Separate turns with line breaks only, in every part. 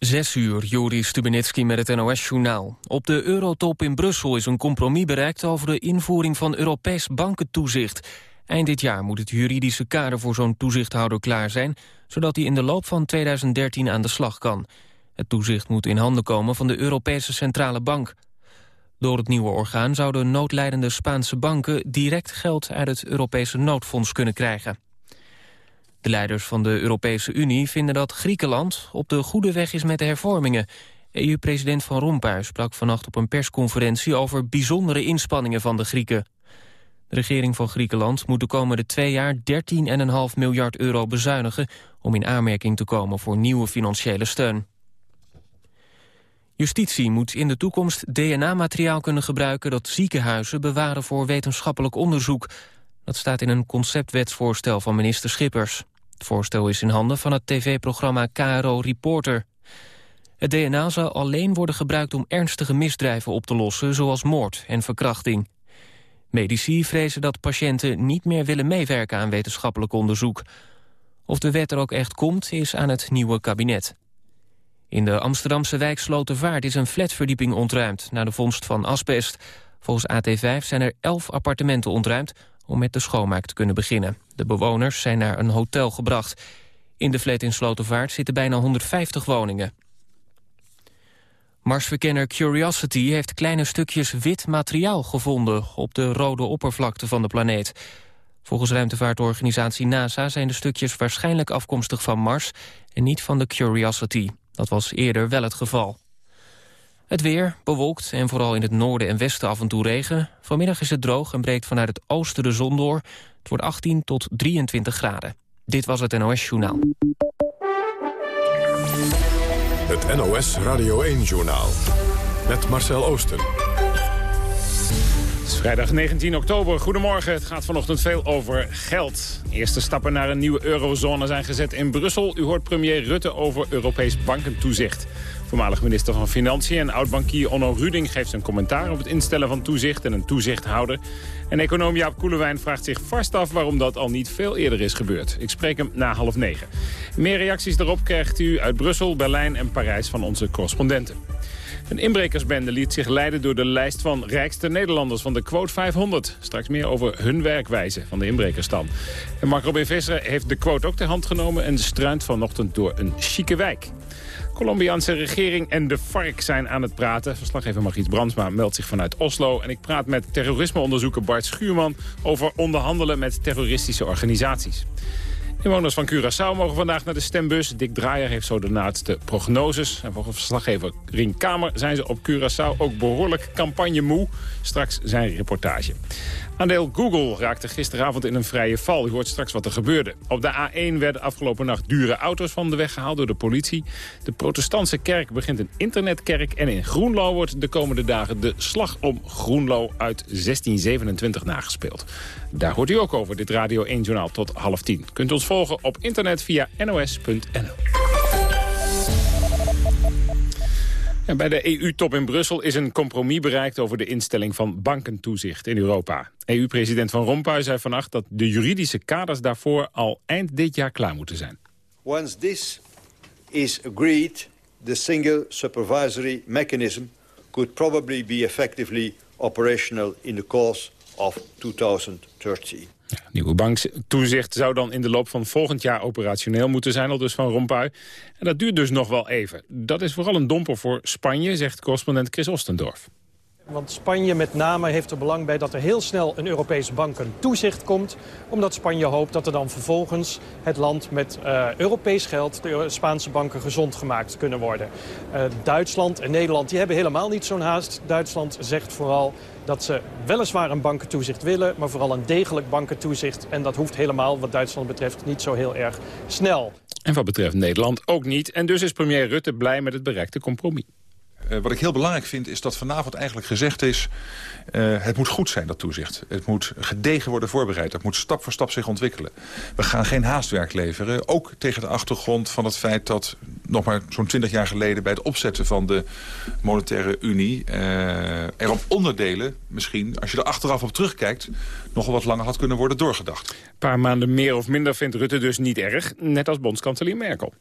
Zes uur, Juri Stubenitski met het NOS-journaal. Op de Eurotop in Brussel is een compromis bereikt over de invoering van Europees bankentoezicht. Eind dit jaar moet het juridische kader voor zo'n toezichthouder klaar zijn... zodat hij in de loop van 2013 aan de slag kan. Het toezicht moet in handen komen van de Europese Centrale Bank. Door het nieuwe orgaan zouden noodlijdende Spaanse banken... direct geld uit het Europese noodfonds kunnen krijgen. De leiders van de Europese Unie vinden dat Griekenland op de goede weg is met de hervormingen. EU-president Van Rompuy sprak vannacht op een persconferentie over bijzondere inspanningen van de Grieken. De regering van Griekenland moet de komende twee jaar 13,5 miljard euro bezuinigen om in aanmerking te komen voor nieuwe financiële steun. Justitie moet in de toekomst DNA-materiaal kunnen gebruiken dat ziekenhuizen bewaren voor wetenschappelijk onderzoek. Dat staat in een conceptwetsvoorstel van minister Schippers. Het voorstel is in handen van het tv-programma KRO Reporter. Het DNA zal alleen worden gebruikt om ernstige misdrijven op te lossen... zoals moord en verkrachting. Medici vrezen dat patiënten niet meer willen meewerken aan wetenschappelijk onderzoek. Of de wet er ook echt komt, is aan het nieuwe kabinet. In de Amsterdamse wijk Slotervaart is een flatverdieping ontruimd... na de vondst van asbest. Volgens AT5 zijn er elf appartementen ontruimd om met de schoonmaak te kunnen beginnen. De bewoners zijn naar een hotel gebracht. In de flat in zitten bijna 150 woningen. Marsverkenner Curiosity heeft kleine stukjes wit materiaal gevonden... op de rode oppervlakte van de planeet. Volgens ruimtevaartorganisatie NASA zijn de stukjes waarschijnlijk afkomstig van Mars... en niet van de Curiosity. Dat was eerder wel het geval. Het weer, bewolkt en vooral in het noorden en westen af en toe regen. Vanmiddag is het droog en breekt vanuit het oosten de zon door. Het wordt 18 tot 23 graden. Dit was het NOS Journaal.
Het NOS Radio 1-journaal. Met Marcel Oosten.
Het is vrijdag 19 oktober. Goedemorgen. Het gaat vanochtend veel over geld. Eerste stappen naar een nieuwe eurozone zijn gezet in Brussel. U hoort premier Rutte over Europees bankentoezicht. Voormalig minister van Financiën en oud-bankier Onno Ruding geeft zijn commentaar op het instellen van toezicht en een toezichthouder. En econoom Jaap Koelewijn vraagt zich vast af waarom dat al niet veel eerder is gebeurd. Ik spreek hem na half negen. Meer reacties daarop krijgt u uit Brussel, Berlijn en Parijs van onze correspondenten. Een inbrekersbende liet zich leiden door de lijst van rijkste Nederlanders van de Quote 500. Straks meer over hun werkwijze van de inbrekerstam. En Mark Robin Visser heeft de quote ook ter hand genomen en struint vanochtend door een chique wijk. Colombiaanse regering en de FARC zijn aan het praten. Verslaggever Margriet Brandsma meldt zich vanuit Oslo. En ik praat met terrorismeonderzoeker Bart Schuurman... over onderhandelen met terroristische organisaties. Inwoners van Curaçao mogen vandaag naar de stembus. Dick Draaier heeft zo de laatste prognoses. En volgens verslaggever Rien Kamer zijn ze op Curaçao ook behoorlijk campagne moe. Straks zijn reportage. Aandeel Google raakte gisteravond in een vrije val. U hoort straks wat er gebeurde. Op de A1 werden afgelopen nacht dure auto's van de weg gehaald door de politie. De protestantse kerk begint een internetkerk. En in Groenlo wordt de komende dagen de slag om Groenlo uit 1627 nagespeeld. Daar hoort u ook over, dit Radio 1-journaal tot half tien. Kunt ons volgen op internet via nos.nl. En bij de EU-top in Brussel is een compromis bereikt over de instelling van bankentoezicht in Europa. EU-president Van Rompuy zei vannacht dat de juridische kaders daarvoor al eind dit jaar klaar moeten zijn.
Once this is agreed, the single supervisory mechanism could probably be effectively operational in the course of 2013.
Ja, nieuwe banktoezicht zou dan in de loop van volgend jaar operationeel moeten zijn, al dus van Rompuy. En dat duurt dus nog wel even. Dat is vooral een domper voor Spanje, zegt correspondent Chris Ostendorf.
Want Spanje met name heeft er belang bij dat er heel snel een Europees bankentoezicht komt. Omdat Spanje hoopt dat er dan vervolgens het land met uh, Europees geld... de Spaanse banken gezond gemaakt kunnen worden. Uh, Duitsland en Nederland die hebben helemaal niet zo'n haast. Duitsland zegt vooral dat ze weliswaar een bankentoezicht willen... maar vooral een degelijk bankentoezicht. En dat hoeft helemaal wat Duitsland betreft niet zo heel erg snel.
En wat betreft Nederland ook niet. En dus is premier Rutte blij met het bereikte compromis.
Uh, wat ik heel belangrijk vind is dat vanavond eigenlijk gezegd is... Uh, het moet goed zijn, dat toezicht. Het moet gedegen worden voorbereid. Het moet stap voor stap zich ontwikkelen. We gaan geen haastwerk leveren. Ook tegen de achtergrond van het feit dat... nog maar zo'n twintig jaar geleden bij het opzetten van de monetaire unie... Uh, er op onderdelen misschien, als je er achteraf op terugkijkt... nogal wat langer had kunnen worden doorgedacht.
Een paar maanden meer of minder vindt Rutte dus niet erg. Net als bondskanselier Merkel.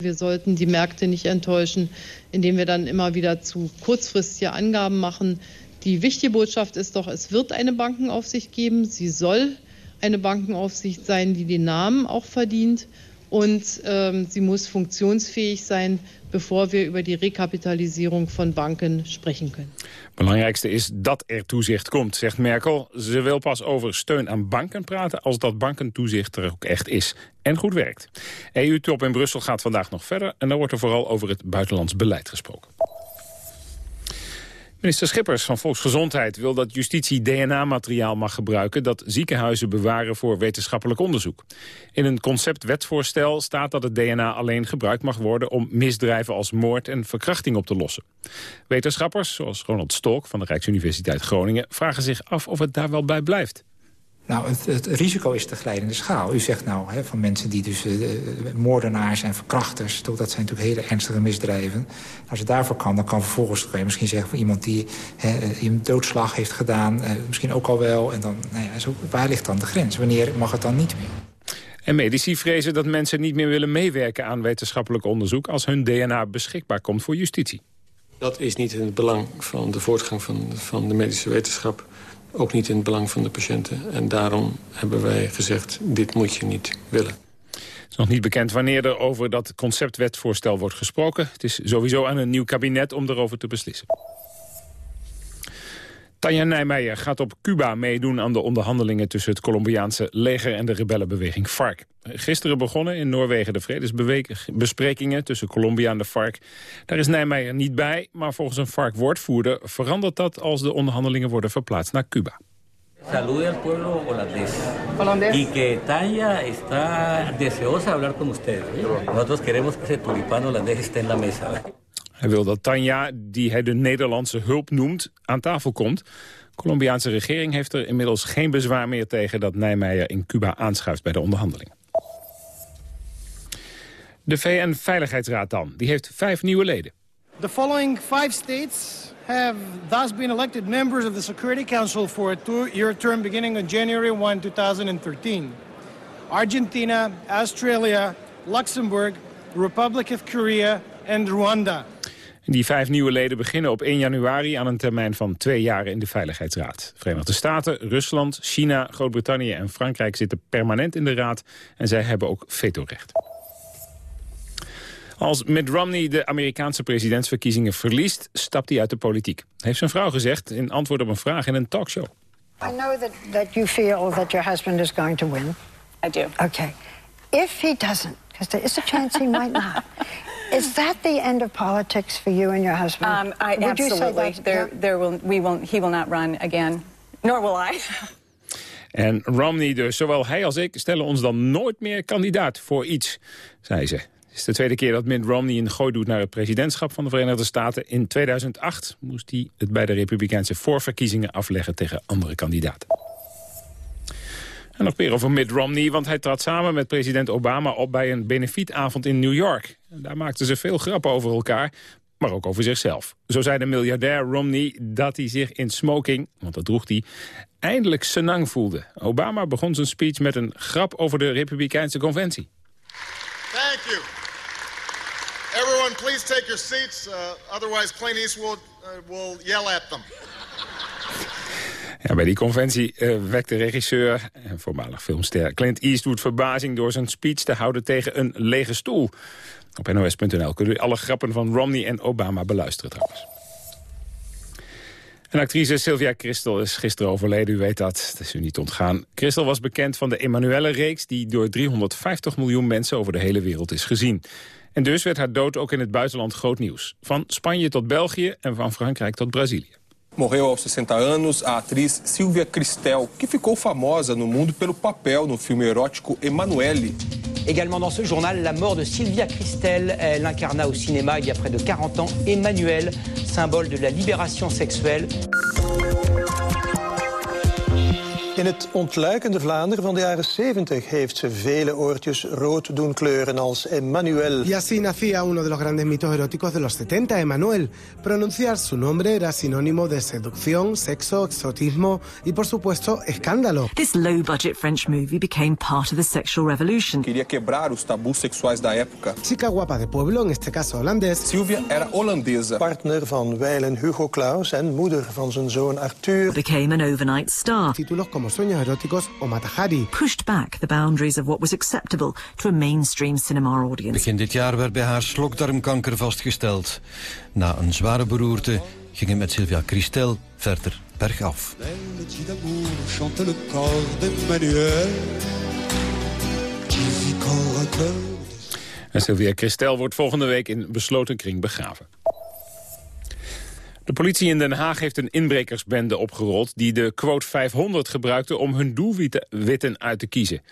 Wir sollten die Märkte nicht enttäuschen, indem wir dann immer wieder zu kurzfristige Angaben machen. Die wichtige Botschaft ist doch, es wird eine Bankenaufsicht geben. Sie soll eine Bankenaufsicht sein, die den Namen auch verdient. Und ähm, sie muss funktionsfähig sein, bevor wir über die Rekapitalisierung van banken sprechen kunnen.
Belangrijkste is dat er toezicht komt, zegt Merkel. Ze wil pas over steun aan banken praten als dat bankentoezicht er ook echt is en goed werkt. EU-top in Brussel gaat vandaag nog verder en dan wordt er vooral over het buitenlands beleid gesproken. Minister Schippers van Volksgezondheid wil dat justitie DNA-materiaal mag gebruiken... dat ziekenhuizen bewaren voor wetenschappelijk onderzoek. In een conceptwetvoorstel staat dat het DNA alleen gebruikt mag worden... om misdrijven als moord en verkrachting op te lossen. Wetenschappers, zoals Ronald Stolk van de Rijksuniversiteit Groningen... vragen zich af of het daar wel bij blijft.
Nou, het, het, risico is de glijdende schaal. U zegt nou, hè, van mensen die dus uh, moordenaars en verkrachters... dat zijn natuurlijk hele ernstige misdrijven. Als het daarvoor kan, dan kan vervolgens kan je misschien zeggen... van iemand die hè, eh, een doodslag heeft gedaan, uh, misschien ook al wel. En dan, nou ja, zo, waar ligt dan de grens? Wanneer mag het dan niet meer?
En medici vrezen dat mensen niet meer willen meewerken aan wetenschappelijk onderzoek... als hun DNA beschikbaar komt voor justitie.
Dat is niet in het belang van de voortgang van, van de medische wetenschap ook niet in het belang van de patiënten. En daarom hebben wij gezegd, dit moet je niet willen.
Het is nog niet bekend wanneer er over dat conceptwetvoorstel wordt gesproken. Het is sowieso aan een nieuw kabinet om erover te beslissen. Tanja Nijmeijer gaat op Cuba meedoen aan de onderhandelingen... tussen het Colombiaanse leger en de rebellenbeweging FARC. Gisteren begonnen in Noorwegen de vredesbesprekingen... tussen Colombia en de FARC. Daar is Nijmeijer niet bij, maar volgens een FARC-woordvoerder... verandert dat als de onderhandelingen worden verplaatst naar Cuba.
Salude al pueblo holandés. Holandés. Y que Tanya está deseosa hablar con ustedes. Nosotros queremos que ese tulipán holandés esté en la mesa.
Hij wil dat Tanja, die hij de Nederlandse hulp noemt, aan tafel komt. Colombiaanse regering heeft er inmiddels geen bezwaar meer tegen... dat Nijmeijer in Cuba aanschuift bij de onderhandelingen. De VN-veiligheidsraad dan, die heeft vijf nieuwe leden.
The following five states have thus been elected members of the Security Council for a two-year term beginning on January 1, 2013. Argentina, Australia, Luxembourg, Republic of Korea en Rwanda.
Die vijf nieuwe leden beginnen op 1 januari aan een termijn van twee jaar in de Veiligheidsraad. Verenigde Staten, Rusland, China, Groot-Brittannië en Frankrijk zitten permanent in de raad en zij hebben ook vetorecht. Als Mitt Romney de Amerikaanse presidentsverkiezingen verliest, stapt hij uit de politiek. Heeft zijn vrouw gezegd in antwoord op een vraag in een talkshow.
I know that, that you feel that your husband is going to win.
I do.
Okay. If he doesn't, because there is a chance he might not, Is that the end of politics for you and your husband?
Um, I, Would absolutely. There, yeah? there will, we won't, he will not run again, nor will I.
En Romney dus, zowel hij als ik, stellen ons dan nooit meer kandidaat voor iets, zei ze. Het is de tweede keer dat Mitt Romney een gooi doet naar het presidentschap van de Verenigde Staten. In 2008 moest hij het bij de Republikeinse voorverkiezingen afleggen tegen andere kandidaten. En nog meer over Mitt Romney, want hij trad samen met president Obama op bij een benefietavond in New York. Daar maakten ze veel grappen over elkaar, maar ook over zichzelf. Zo zei de miljardair Romney dat hij zich in smoking, want dat droeg hij, eindelijk senang voelde. Obama begon zijn speech met een grap over de Republikeinse conventie.
Thank you. Everyone, please take your seats. Uh, otherwise, Clint Eastwood uh, will yell at them.
Bij die conventie uh, wekte regisseur en voormalig filmster Clint Eastwood verbazing door zijn speech te houden tegen een lege stoel. Op nos.nl kunt u alle grappen van Romney en Obama beluisteren trouwens. En actrice Sylvia Christel is gisteren overleden, u weet dat. Het is u niet ontgaan. Christel was bekend van de Emanuelle-reeks... die door 350 miljoen mensen over de hele wereld is gezien. En dus werd haar dood ook in het buitenland groot nieuws. Van Spanje tot België en van Frankrijk tot Brazilië.
Morreu aos 60 anos a atriz Silvia Cristel, que ficou famosa no mundo pelo papel no filme erótico Emanuele.
Également dans ce journal, la mort de Sylvia Christel. Elle incarna au cinéma il y a près de 40 ans Emmanuel, symbole de la libération sexuelle.
In het ontluikende Vlaanderen van de jaren 70 heeft ze vele oortjes rood doen kleuren als Emmanuel.
Y así nacía uno de los grandes mitos eróticos de los 70, Emmanuel. Pronunciar su nombre era sinónimo de seducción, sexo, exotismo y por supuesto escándalo.
This low-budget French movie became part of the sexual revolution.
Queria quebrar os tabus sexuais da época.
Chica guapa de pueblo, en este caso holandés.
Silvia era holandesa.
Partner van wijlen Hugo Claus en moeder van zijn zoon Arthur.
Became an overnight star.
Títulos como Sueños eróticos o Matahari.
Pushed back the boundaries of what was acceptable to a mainstream cinema audience.
Begin dit jaar werd bij haar slokdarmkanker vastgesteld. Na een zware beroerte ging het met Sylvia Christel verder bergaf.
En Sylvia Christel wordt volgende week in besloten kring begraven. De politie in Den Haag heeft een inbrekersbende opgerold... die de quote 500 gebruikte om hun doelwitten uit te kiezen.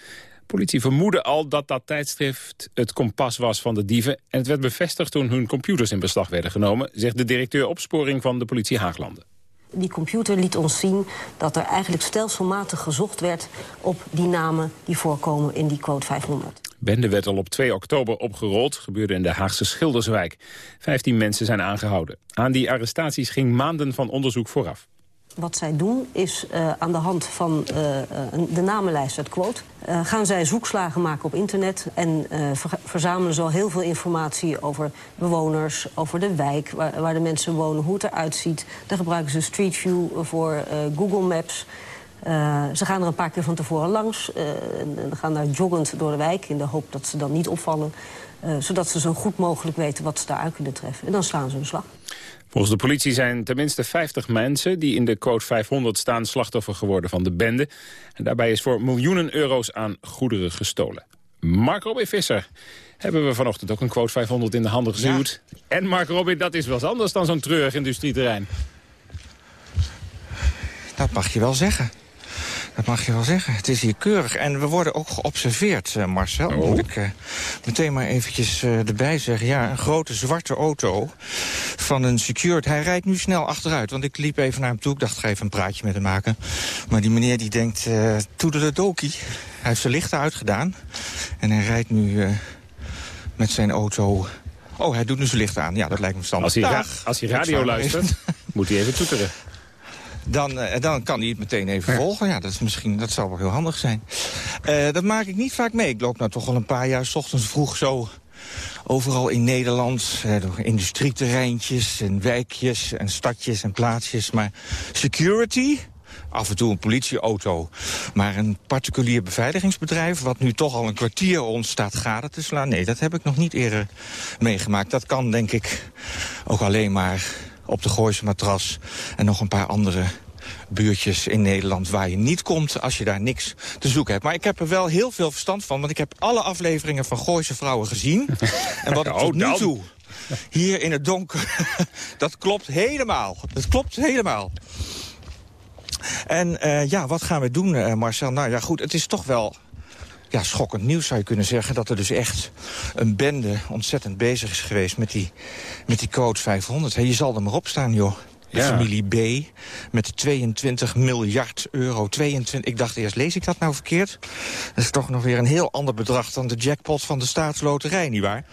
Politie vermoedde al dat dat tijdschrift het kompas was van de dieven... en het werd bevestigd toen hun computers in beslag werden genomen... zegt de directeur opsporing van de politie Haaglanden.
Die computer liet ons zien dat er eigenlijk stelselmatig gezocht werd... op die namen die voorkomen in die quote 500.
Bende werd al op 2 oktober opgerold, gebeurde in de Haagse Schilderswijk. 15 mensen zijn aangehouden. Aan die arrestaties ging maanden van onderzoek vooraf.
Wat zij doen is uh, aan de hand van uh, de namenlijst uit quote... Gaan zij zoekslagen maken op internet... en ver verzamelen zo heel veel informatie over bewoners... over de wijk waar, waar, de mensen wonen, hoe het eruit ziet. Daar gebruiken ze Street View voor Google Maps... Uh, ze gaan er een paar keer van tevoren langs. Uh, en gaan daar joggend door de wijk in de hoop dat ze dan niet opvallen. Uh, zodat ze zo goed mogelijk weten wat ze daaruit kunnen treffen. En dan slaan ze een slag.
Volgens de politie zijn tenminste 50 mensen die in de code 500 staan slachtoffer geworden van de bende. En daarbij is voor miljoenen euro's aan goederen gestolen. Mark Robin Visser hebben we vanochtend ook een quote 500 in de handen gezuwd. Ja. En Mark Robin, dat is wel eens anders dan zo'n treurig industrieterrein.
Dat mag je wel zeggen. Dat mag je wel zeggen. Het is hier keurig. En we worden ook geobserveerd, uh, Marcel. Oh. Moet ik uh, meteen maar eventjes uh, erbij zeggen. Ja, een grote zwarte auto van een security. Hij rijdt nu snel achteruit. Want ik liep even naar hem toe. Ik dacht, ga even een praatje met hem maken. Maar die meneer die denkt, uh, toedeledokie. Hij heeft zijn lichten uitgedaan. En hij rijdt nu met zijn auto... Oh, hij doet nu zijn licht aan. Ja, dat lijkt me standaard.
Als hij, ra als hij radio luistert, moet hij even toeteren
dan, uh, dan kan hij het meteen even ja. volgen. Ja, dat, is misschien, dat zou wel heel handig zijn. Uh, dat maak ik niet vaak mee. Ik loop nou toch al een paar jaar s ochtends vroeg zo overal in Nederland. Uh, door industrieterreintjes en wijkjes en stadjes en plaatsjes. Maar security, af en toe een politieauto. Maar een particulier beveiligingsbedrijf... wat nu toch al een kwartier ons staat gade te slaan... nee, dat heb ik nog niet eerder meegemaakt. Dat kan, denk ik, ook alleen maar op de Gooise matras en nog een paar andere buurtjes in Nederland waar je niet komt als je daar niks te zoeken hebt. Maar ik heb er wel heel veel verstand van, want ik heb alle afleveringen van Gooise Vrouwen gezien. en wat ik tot nu toe hier in het donker, dat klopt helemaal. Dat klopt helemaal. En uh, ja, wat gaan we doen, uh, Marcel? Nou ja, goed, het is toch wel ja, schokkend nieuws zou je kunnen zeggen... dat er dus echt een bende ontzettend bezig is geweest met die, met die code 500. He, je zal er maar op staan, joh. De ja. familie B met 22 miljard euro. 22, ik dacht eerst, lees ik dat nou verkeerd? Dat is toch nog weer een heel ander bedrag dan de jackpot van de staatsloterij, nietwaar?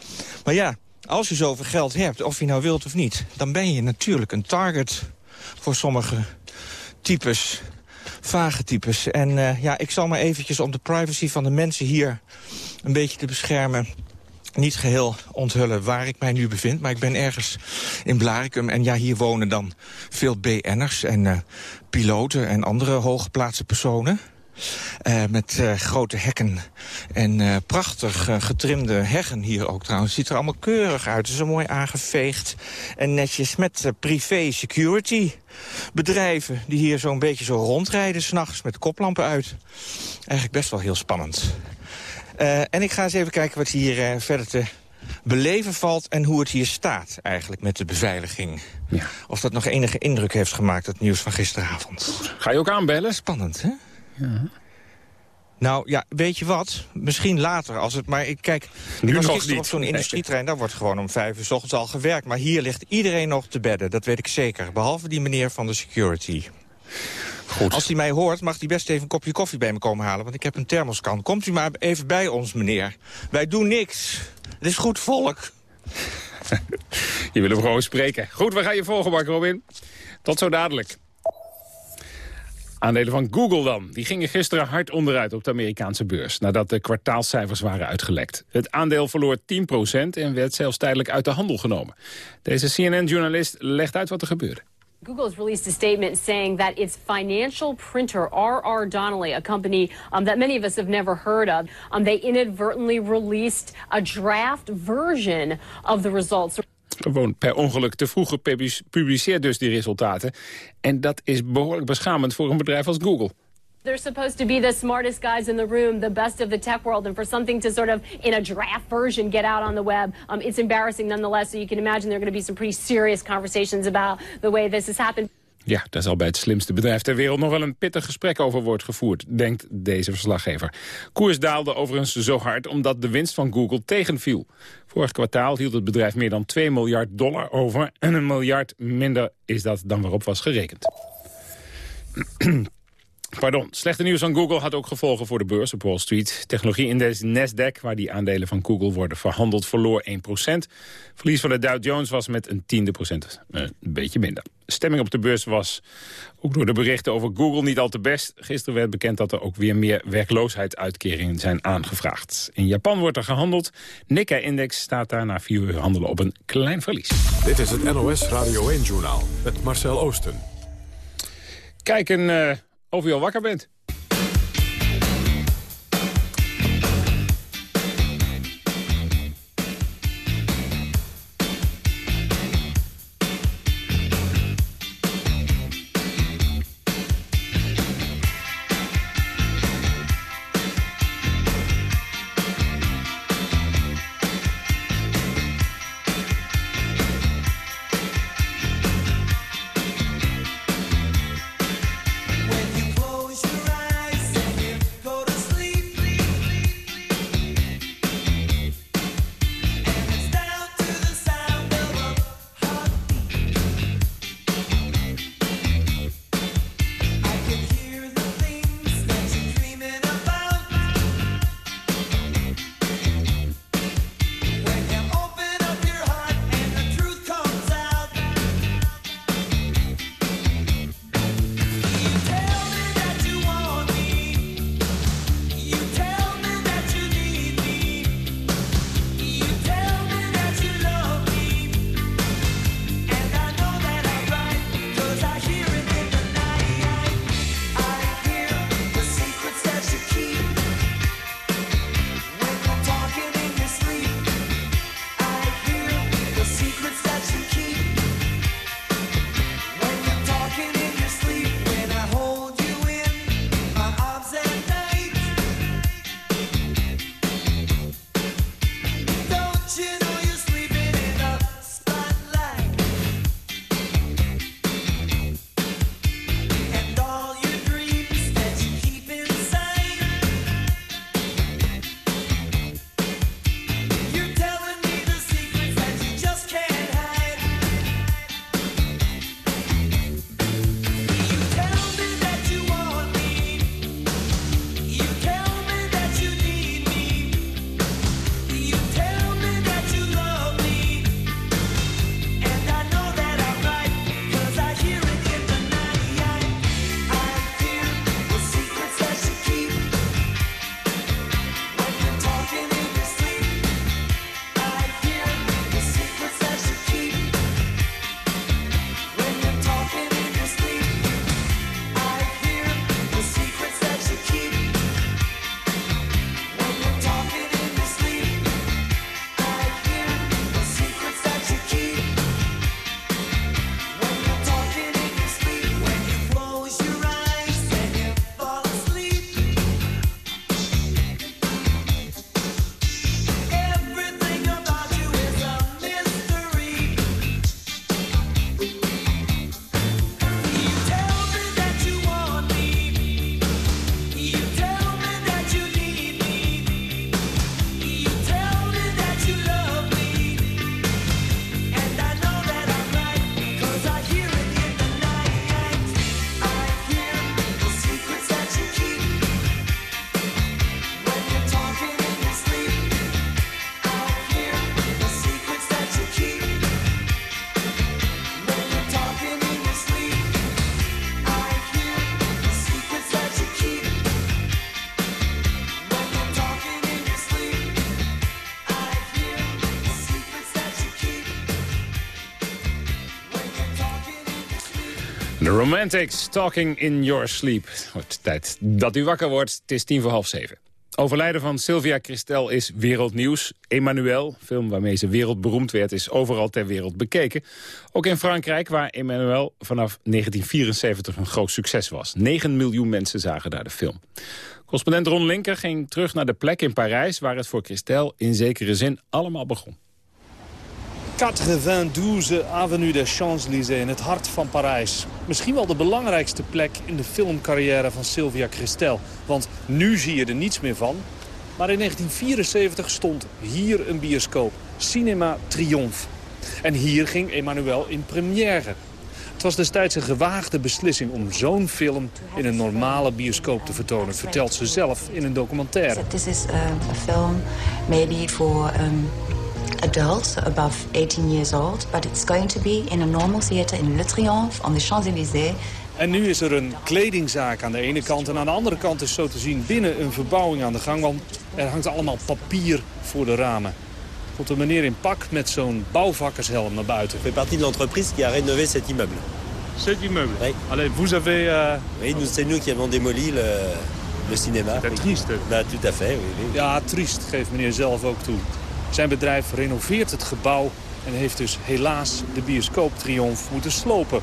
Maar ja, als je zoveel geld hebt, of je nou wilt of niet... dan ben je natuurlijk een target voor sommige types vage types. En uh, ja, ik zal maar eventjes om de privacy van de mensen hier een beetje te beschermen niet geheel onthullen waar ik mij nu bevind. Maar ik ben ergens in Blaricum. En ja, hier wonen dan veel BN'ers en uh, piloten en andere hooggeplaatste personen. Uh, met uh, grote hekken en uh, prachtig getrimde heggen hier ook trouwens. Ziet er allemaal keurig uit. Zo mooi aangeveegd en netjes met privé security bedrijven... die hier zo'n beetje zo rondrijden s'nachts met koplampen uit. Eigenlijk best wel heel spannend. en ik ga eens even kijken wat hier verder te beleven valt... en hoe het hier staat eigenlijk met de beveiliging. Ja. Of dat nog enige indruk heeft gemaakt, het nieuws van gisteravond.
Ga je ook aanbellen?
Spannend, hè? Ja. Nou, ja, weet je wat? Misschien later. Als het, maar ik kijk,
nu
was
nog niet.
op zo'n industrietrein, daar wordt gewoon om vijf uur s ochtends al gewerkt. Maar hier ligt iedereen nog te bedden, dat weet ik zeker. Behalve die meneer van de security. Goed. Als hij mij hoort, mag hij best even een kopje koffie bij me komen halen. Want ik heb een thermoskan. Komt u maar even bij ons, meneer. Wij doen niks. Het is goed volk.
je wil hem gewoon spreken. Goed, we gaan je volgen, Mark Robin. Tot zo dadelijk. Aandelen van Google dan. Die gingen gisteren hard onderuit op de Amerikaanse beurs... nadat de kwartaalcijfers waren uitgelekt. Het aandeel verloor 10% en werd zelfs tijdelijk uit de handel genomen. Deze CNN-journalist legt uit wat er gebeurde.
Google has released a statement saying that its financial printer, RR Donnelley, a company um, that many of us have never heard of, um, they inadvertently released a draft version of the results.
Gewoon per ongeluk te vroeg gepubliceerd dus die resultaten. En dat is behoorlijk beschamend voor een bedrijf als Google.
They're supposed to be the smartest guys in the room, the best of the tech world, and for something to sort of, in a draft version, get out on the web, um, it's embarrassing nonetheless. So you can imagine there are going to be some pretty serious conversations about the way this has happened.
Ja, daar zal bij het slimste bedrijf ter wereld nog wel een pittig gesprek over wordt gevoerd, denkt deze verslaggever. Koers daalde overigens zo hard omdat de winst van Google tegenviel. Vorig kwartaal hield het bedrijf meer dan 2 miljard dollar over en een miljard minder is dat dan waarop was gerekend. Pardon, slechte nieuws van Google had ook gevolgen voor de beurs op Wall Street. Technologie-index Nasdaq, waar die aandelen van Google worden verhandeld, verloor 1% Verlies van de Dow Jones was met een tiende procent eh, een beetje minder. stemming op de beurs was ook door de berichten over Google niet al te best. Gisteren werd bekend dat er ook weer meer werkloosheidsuitkeringen zijn aangevraagd. In Japan wordt er gehandeld. Nikkei-index staat daar na vier uur handelen op een klein verlies.
Dit is het NOS Radio 1-journaal met Marcel Oosten.
Kijken... Uh, of je al wakker bent. Romantics, Talking in Your Sleep. Het tijd dat u wakker wordt. Het is tien voor half zeven. Overlijden van Sylvia Christel is wereldnieuws. Emmanuel, film waarmee ze wereldberoemd werd, is overal ter wereld bekeken. Ook in Frankrijk, waar Emmanuel vanaf 1974 een groot succes was. 9 miljoen mensen zagen daar de film. Correspondent Ron Linker ging terug naar de plek in Parijs... waar het voor Christel in zekere zin allemaal begon.
92 Avenue des Champs-Élysées in het hart van Parijs. Misschien wel de belangrijkste plek in de filmcarrière van Sylvia Christel. Want nu zie je er niets meer van. Maar in 1974 stond hier een bioscoop. Cinema Triomphe. En hier ging Emmanuel in première. Het was destijds een gewaagde beslissing om zo'n film in een normale bioscoop te vertonen, vertelt ze zelf in een documentaire.
This is a, a film maybe for um, adults above 18 years old, but it's going to be in a normal theater in Le Triomphe on the Champs-Élysées.
En nu is er een kledingzaak aan de ene kant en aan de andere kant is zo te zien binnen een verbouwing aan de gang, want er hangt allemaal papier voor de ramen komt een meneer in pak met zo'n bouwvakkershelm naar buiten.
Ik fait partie de l'entreprise qui a rénové cet immeuble.
Cet immeuble
Oui.
Allez, vous avez... Uh...
Oui, nous, c'est nous qui avons démoli le, le cinéma.
C'est triste.
Bah, tout à fait, oui, oui.
Ja, triest, geeft meneer zelf ook toe. Zijn bedrijf renoveert het gebouw en heeft dus helaas de bioscoop Triomf moeten slopen.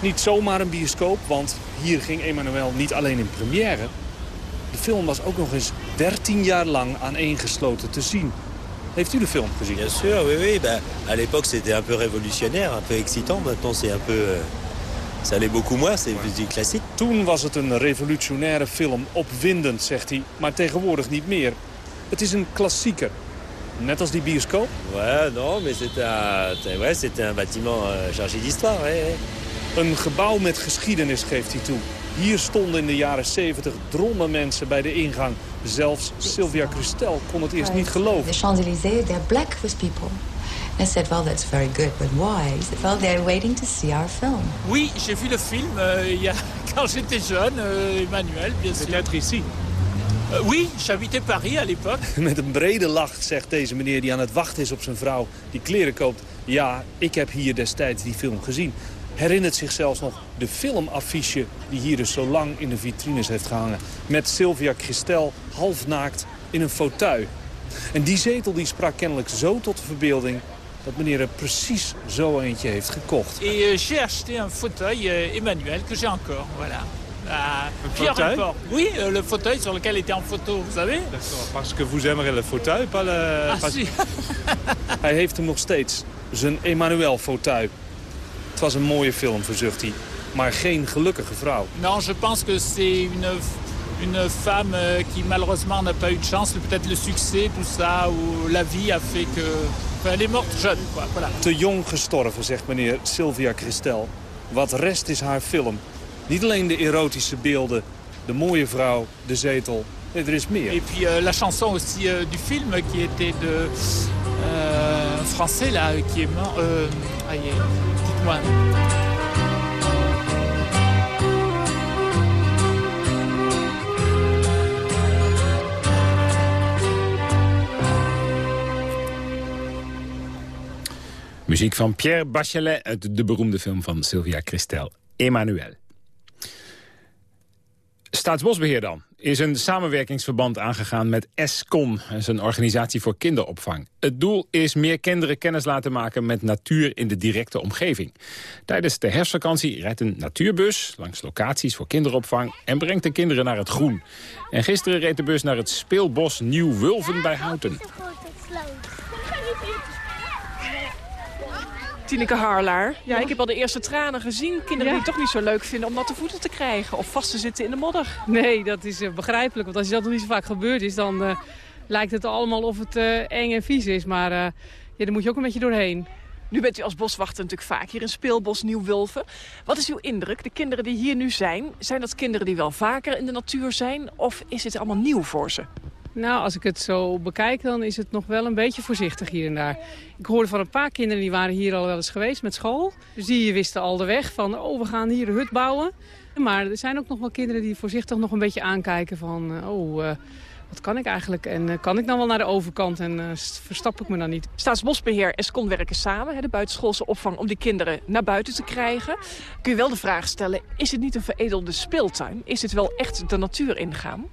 Niet zomaar een bioscoop, want hier ging Emmanuel niet alleen in première. De film was ook nog eens 13 jaar lang aaneengesloten te zien. Heeft u de film gezien?
Bien sûr, oui, oui. Bah, à l'époque, c'était un peu révolutionnaire, un peu excitant. Maintenant, c'est un peu... euh, ça l'est beaucoup moins, c'est du classique.
Toen was het een revolutionaire film, opwindend, zegt hij. Maar tegenwoordig niet meer. Het is een klassieker. Net als die bioscoop.
Ouais, non, mais un, c'est- ouais, c'était un bâtiment euh, chargé d'histoire, ouais.
Een gebouw met geschiedenis geeft hij toe. Hier stonden in de jaren 70 drommen mensen bij de ingang. Zelfs Sylvia Christel kon het eerst niet geloven.
The Champs-Élysées, they're black with people. I said, well, that's very good, but why? He said, well, they're waiting to see our film.
Oui, j'ai vu le film euh, il y a, quand j'étais jeune, euh, Emmanuel, bien sûr.
Peut-être ici.
Euh, oui, j'habitais Paris à l'époque.
Met een brede lach zegt deze meneer die aan het wachten is op zijn vrouw... die kleren koopt. Ja, ik heb hier destijds die film gezien. Herinnert zich zelfs nog de filmaffiche die hier dus zo lang in de vitrines heeft gehangen. Met Sylvia Christel halfnaakt in een fauteuil. En die zetel die sprak kennelijk zo tot de verbeelding... dat meneer er precies zo eentje heeft gekocht.
Et euh, j'ai acheté un fauteuil euh, Emmanuel que j'ai encore, voilà. Ah, fier
fauteuil
encore. Oui, euh, le fauteuil sur lequel était en photo, vous savez
Parce que vous aimerez le fauteuil, pas le...
Ah, si.
Hij heeft hem nog steeds, zijn Emmanuel-fauteuil. Het was een mooie film, verzucht hij. Maar geen gelukkige vrouw.
Non, je pense que c'est une, une femme euh, qui malheureusement n'a pas eu de chance. Peut-être le succès, tout ça, ou la vie a fait que... enfin, elle est morte jeune, quoi. Voilà.
Te jong gestorven, zegt meneer Sylvia Christel. Wat rest is haar film. Niet alleen de erotische beelden, de mooie vrouw, de zetel. Nee, er is meer.
Et puis euh, la chanson aussi euh, du film qui était de euh, un français là qui est mort. Euh, aïe, dites-moi.
Muziek van Pierre Bachelet uit de beroemde film van Sylvia Christel, Emmanuel. Staatsbosbeheer dan is een samenwerkingsverband aangegaan met is een organisatie voor kinderopvang. Het doel is meer kinderen kennis laten maken met natuur in de directe omgeving. Tijdens de herfstvakantie rijdt een natuurbus langs locaties voor kinderopvang... en brengt de kinderen naar het groen. En gisteren reed de bus naar het speelbos Nieuw-Wulven bij Houten.
Tineke Harlaar. Ja, ik heb al de eerste tranen gezien. Kinderen die het toch niet zo leuk vinden om natte voeten te krijgen. Of vast te zitten in de modder.
Nee, dat is eh, begrijpelijk. Want als je dat nog niet zo vaak gebeurd is, dan eh, lijkt het allemaal of het eh, eng en vies is. Maar ja, daar moet je ook een beetje doorheen.
Nu bent u als boswachter natuurlijk vaak hier in Speelbos Nieuw-Wulven. Wat is uw indruk? De kinderen die hier nu zijn, zijn dat kinderen die wel vaker in de natuur zijn? Of is het allemaal nieuw voor ze?
Nou, als ik het zo bekijk, dan is het nog wel een beetje voorzichtig hier en daar. Ik hoorde van een paar kinderen die waren hier al wel eens geweest met school. Dus die wisten al de weg van, oh, we gaan hier een hut bouwen. Maar er zijn ook nog wel kinderen die voorzichtig nog een beetje aankijken van, eh, oh, eh, wat kan ik eigenlijk? En uh, kan ik dan wel naar de overkant en verstap ik me dan niet?
Staatsbosbeheer en SCON werken samen, hè, de buitenschoolse opvang, om die kinderen naar buiten te krijgen. Kun je wel de vraag stellen, is het niet een veredelde speeltuin? Is het wel echt de natuur ingaan?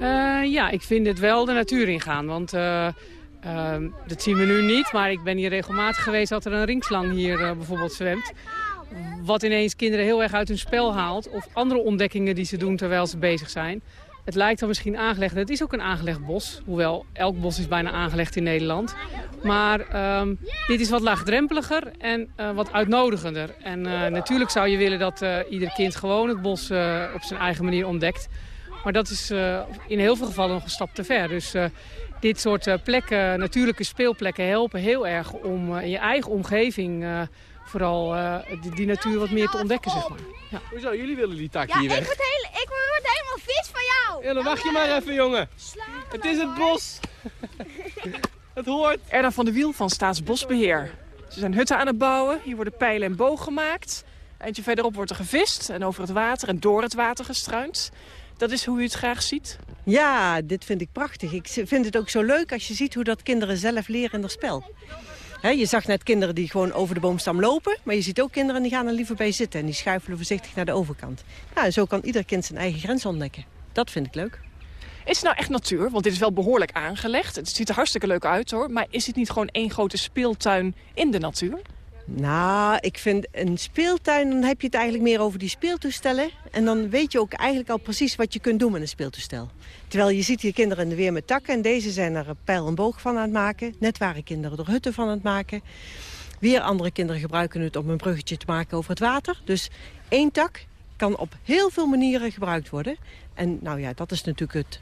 Uh, ja, ik vind het wel de natuur ingaan, want... dat zien we nu niet, maar ik ben hier regelmatig geweest dat er een ringslang hier bijvoorbeeld zwemt wat ineens kinderen heel erg uit hun spel haalt. Of andere ontdekkingen die ze doen terwijl ze bezig zijn. Het lijkt dan misschien aangelegd. Het is ook een aangelegd bos. Hoewel elk bos is bijna aangelegd in Nederland. Maar um, dit is wat laagdrempeliger en wat uitnodigender. En natuurlijk zou je willen dat ieder kind gewoon het bos op zijn eigen manier ontdekt. Maar dat is in heel veel gevallen nog een stap te ver. Dus dit soort plekken, natuurlijke speelplekken helpen heel erg om in je eigen omgeving vooral uh, die, die, natuur wat meer te ontdekken, zeg maar.
Ja. Hoezo? Jullie willen die tak ja, hier weg?
Ik word, heel, ik word helemaal vis van jou.
Ja, dan wacht je maar even, jongen. Het is het bos. het hoort.
Erna van de Wiel van Staatsbosbeheer. Ze zijn hutten aan het bouwen. Hier worden pijlen en boog gemaakt. Eentje verderop wordt er gevist en over het water en door het water gestruind. Dat is hoe u het graag ziet?
Ja, dit vind ik prachtig. Ik vind het ook zo leuk als je ziet hoe dat kinderen zelf leren in het spel je zag net kinderen die gewoon over de boomstam lopen. Maar je ziet ook kinderen die gaan er liever bij zitten. En die schuifelen voorzichtig naar de overkant. Nou, zo kan ieder kind zijn eigen grens ontdekken. Dat vind ik leuk.
Is het nou echt natuur? Want dit is wel behoorlijk aangelegd. Het ziet er hartstikke leuk uit hoor. Maar is het niet gewoon één grote speeltuin in de natuur?
Nou, ik vind een speeltuin, dan heb je het eigenlijk meer over die speeltoestellen. En dan weet je ook eigenlijk al precies wat je kunt doen met een speeltoestel. Terwijl je ziet hier kinderen in de weer met takken. En deze zijn er pijl en boog van aan het maken. Net waren kinderen er hutten van aan het maken. Weer andere kinderen gebruiken het om een bruggetje te maken over het water. Dus één tak kan op heel veel manieren gebruikt worden. En nou ja, dat is natuurlijk het,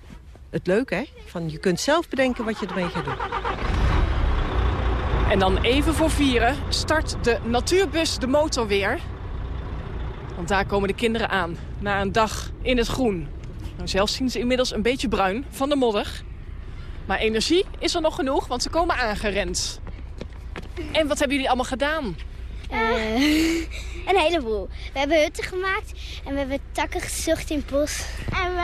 het leuke. Hè? Van, je kunt zelf bedenken wat je ermee gaat doen.
En dan even voor vieren start de natuurbus de motor weer. Want daar komen de kinderen aan. Na een dag in het groen. Nou, zelf zien ze inmiddels een beetje bruin van de modder. Maar energie is er nog genoeg, want ze komen aangerend. En wat hebben jullie allemaal gedaan?
Uh, een heleboel. We hebben hutten gemaakt en we hebben takken gezocht in het bos. En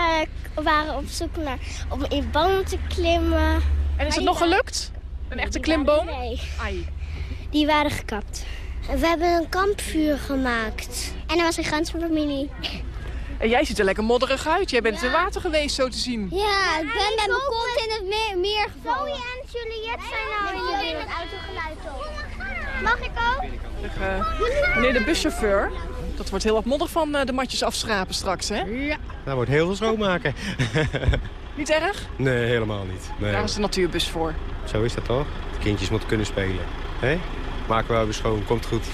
we waren op zoek naar om in bomen te klimmen.
En is het nog gelukt? Een echte klimboom?
Nee. Ai. Die waren gekapt. We hebben een kampvuur gemaakt. En er was een ganse familie.
En jij ziet er lekker modderig uit. Jij bent ja. in water geweest, zo te zien.
Ja, ik ben met mijn kont in het meer, meer gevallen. Zoe en Juliette zijn nou in het autogeluid op. Mag ik ook?
Uh, meneer de buschauffeur, dat wordt heel wat modder van uh, de matjes afschrapen straks, hè?
Ja, dat wordt heel veel schoonmaken.
niet erg?
Nee, helemaal niet. Nee.
Daar is de natuurbus voor.
Zo is dat toch? De kindjes moeten kunnen spelen. Hé? Maken we weer schoon, komt goed.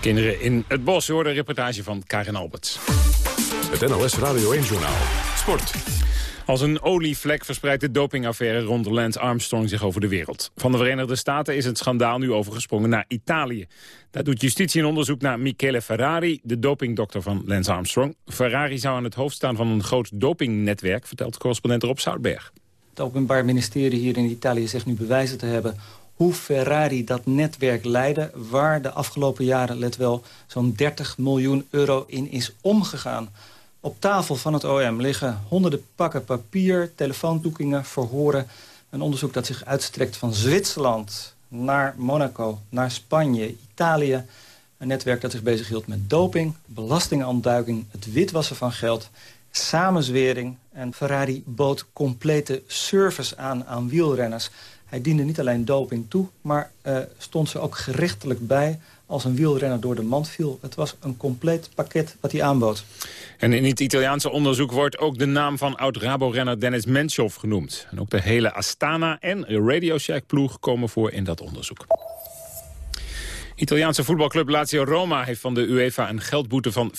Kinderen in het bos. Je een reportage van Karin Alberts.
Het NLS Radio 1 Journaal. Sport.
Als een olievlek verspreidt de dopingaffaire rond Lance Armstrong zich over de wereld. Van de Verenigde Staten is het schandaal nu overgesprongen naar Italië. Daar doet justitie een onderzoek naar Michele Ferrari, de dopingdokter van Lance Armstrong. Ferrari zou aan het hoofd staan van een groot dopingnetwerk, vertelt correspondent Rob Zoutberg.
Het Openbaar Ministerie hier in Italië zegt nu bewijzen te hebben hoe Ferrari dat netwerk leidde... waar de afgelopen jaren, let wel, zo'n 30 miljoen euro in is omgegaan. Op tafel van het OM liggen honderden pakken papier, telefoontoekingen, verhoren. Een onderzoek dat zich uitstrekt van Zwitserland naar Monaco, naar Spanje, Italië. Een netwerk dat zich bezighield met doping, belastingontduiking, het witwassen van geld, samenzwering. En Ferrari bood complete service aan aan wielrenners. Hij diende niet alleen doping toe, maar uh, stond ze ook gerechtelijk bij als een wielrenner door de mand viel. Het was een compleet pakket wat hij aanbood.
En in het Italiaanse onderzoek wordt ook de naam van oud-Rabo-renner Dennis Menchov genoemd. En ook de hele Astana en Radio Shack ploeg komen voor in dat onderzoek. Italiaanse voetbalclub Lazio Roma heeft van de UEFA een geldboete van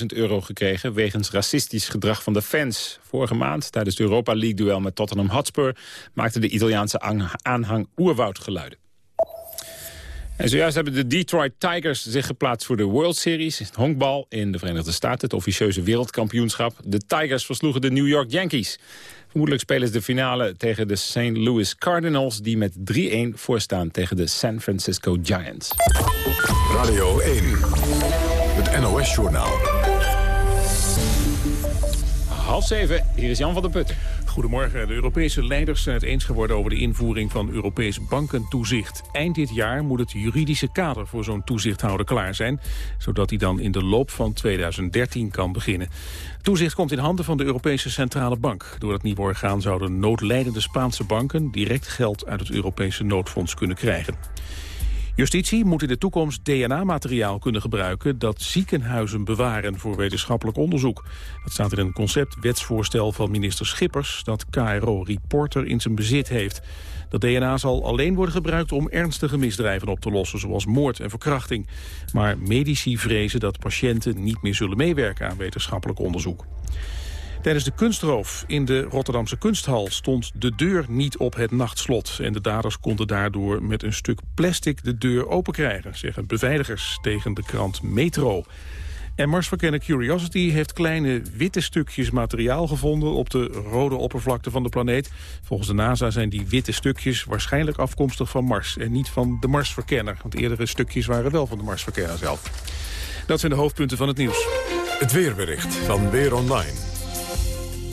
40.000 euro gekregen... wegens racistisch gedrag van de fans. Vorige maand, tijdens het Europa League-duel met Tottenham Hotspur... maakte de Italiaanse aanhang oerwoudgeluiden. En zojuist hebben de Detroit Tigers zich geplaatst voor de World Series. Honkbal in de Verenigde Staten, het officieuze wereldkampioenschap. De Tigers versloegen de New York Yankees. Vermoedelijk spelen ze de finale tegen de St. Louis Cardinals... die met 3-1 voorstaan tegen de San Francisco Giants.
Radio 1, het NOS-journaal.
Half zeven, hier is Jan van der Putten.
Goedemorgen. De Europese leiders zijn het eens geworden over de invoering van Europees bankentoezicht. Eind dit jaar moet het juridische kader voor zo'n toezichthouder klaar zijn, zodat hij dan in de loop van 2013 kan beginnen. Toezicht komt in handen van de Europese Centrale Bank. Door het nieuwe orgaan zouden noodlijdende Spaanse banken direct geld uit het Europese noodfonds kunnen krijgen. Justitie moet in de toekomst DNA-materiaal kunnen gebruiken... dat ziekenhuizen bewaren voor wetenschappelijk onderzoek. Dat staat in een concept-wetsvoorstel van minister Schippers... dat KRO Reporter in zijn bezit heeft. Dat DNA zal alleen worden gebruikt om ernstige misdrijven op te lossen... zoals moord en verkrachting. Maar medici vrezen dat patiënten niet meer zullen meewerken aan wetenschappelijk onderzoek. Tijdens de kunstroof in de Rotterdamse kunsthal stond de deur niet op het nachtslot. En de daders konden daardoor met een stuk plastic de deur open krijgen, zeggen beveiligers tegen de krant Metro. En Marsverkenner Curiosity heeft kleine witte stukjes materiaal gevonden op de rode oppervlakte van de planeet. Volgens de NASA zijn die witte stukjes waarschijnlijk afkomstig van Mars en niet van de Marsverkenner. Want eerdere stukjes waren wel van de Marsverkenner zelf. Dat zijn de hoofdpunten van het nieuws.
Het weerbericht van Weer Online.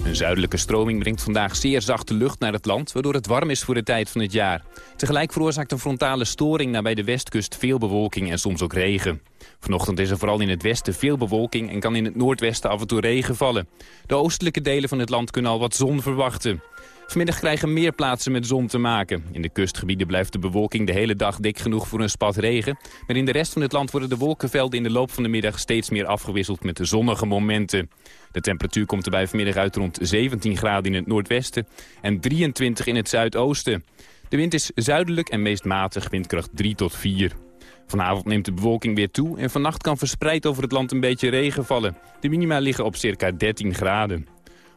Een zuidelijke stroming brengt vandaag zeer zachte lucht naar het land... waardoor het warm is voor de tijd van het jaar. Tegelijk veroorzaakt een frontale storing nabij de westkust veel bewolking en soms ook regen. Vanochtend is er vooral in het westen veel bewolking... en kan in het noordwesten af en toe regen vallen. De oostelijke delen van het land kunnen al wat zon verwachten. Vanmiddag krijgen meer plaatsen met zon te maken. In de kustgebieden blijft de bewolking de hele dag dik genoeg voor een spat regen. Maar in de rest van het land worden de wolkenvelden in de loop van de middag steeds meer afgewisseld met de zonnige momenten. De temperatuur komt erbij vanmiddag uit rond 17 graden in het noordwesten en 23 in het zuidoosten. De wind is zuidelijk en meest matig, windkracht 3 tot 4. Vanavond neemt de bewolking weer toe en vannacht kan verspreid over het land een beetje regen vallen. De minima liggen op circa 13 graden.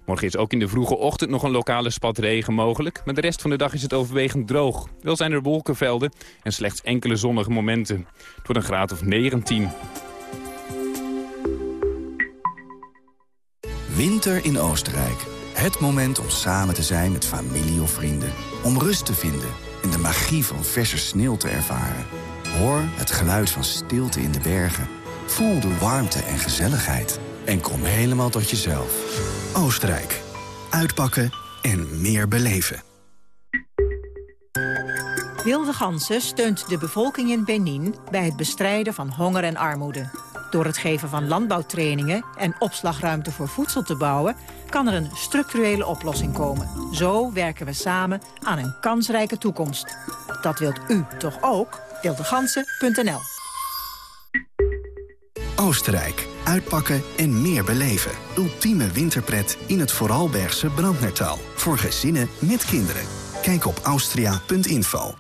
Morgen is ook in de vroege ochtend nog een lokale spat regen mogelijk. Maar de rest van de dag is het overwegend droog. Wel zijn er wolkenvelden en slechts enkele zonnige momenten. Wordt een graad of 19.
Winter in Oostenrijk. Het moment om samen te zijn met familie of vrienden. Om rust te vinden en de magie van verse sneeuw te ervaren. Hoor het geluid van stilte in de bergen. Voel de warmte en gezelligheid. En kom helemaal tot jezelf. Oostenrijk. Uitpakken en meer beleven.
Wilde Gansen steunt de bevolking in Benin bij het bestrijden van honger en armoede. Door het geven van landbouwtrainingen en opslagruimte voor voedsel te bouwen... kan er een structurele oplossing komen. Zo werken we samen aan een kansrijke toekomst. Dat wilt u toch ook? Wildegansen.nl
Oostenrijk. Uitpakken en meer beleven. Ultieme winterpret in het Vooralbergse Brandnertal. Voor gezinnen met kinderen. Kijk op austria.info.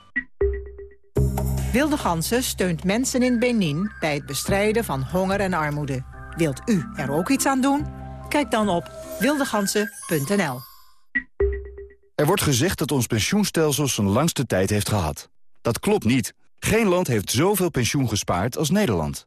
Wilde Gansen steunt mensen in Benin bij het bestrijden van honger en armoede. Wilt u er ook iets aan doen? Kijk dan op wildegansen.nl.
Er wordt gezegd dat ons pensioenstelsel zijn langste tijd heeft gehad. Dat klopt niet. Geen land heeft zoveel pensioen gespaard als Nederland.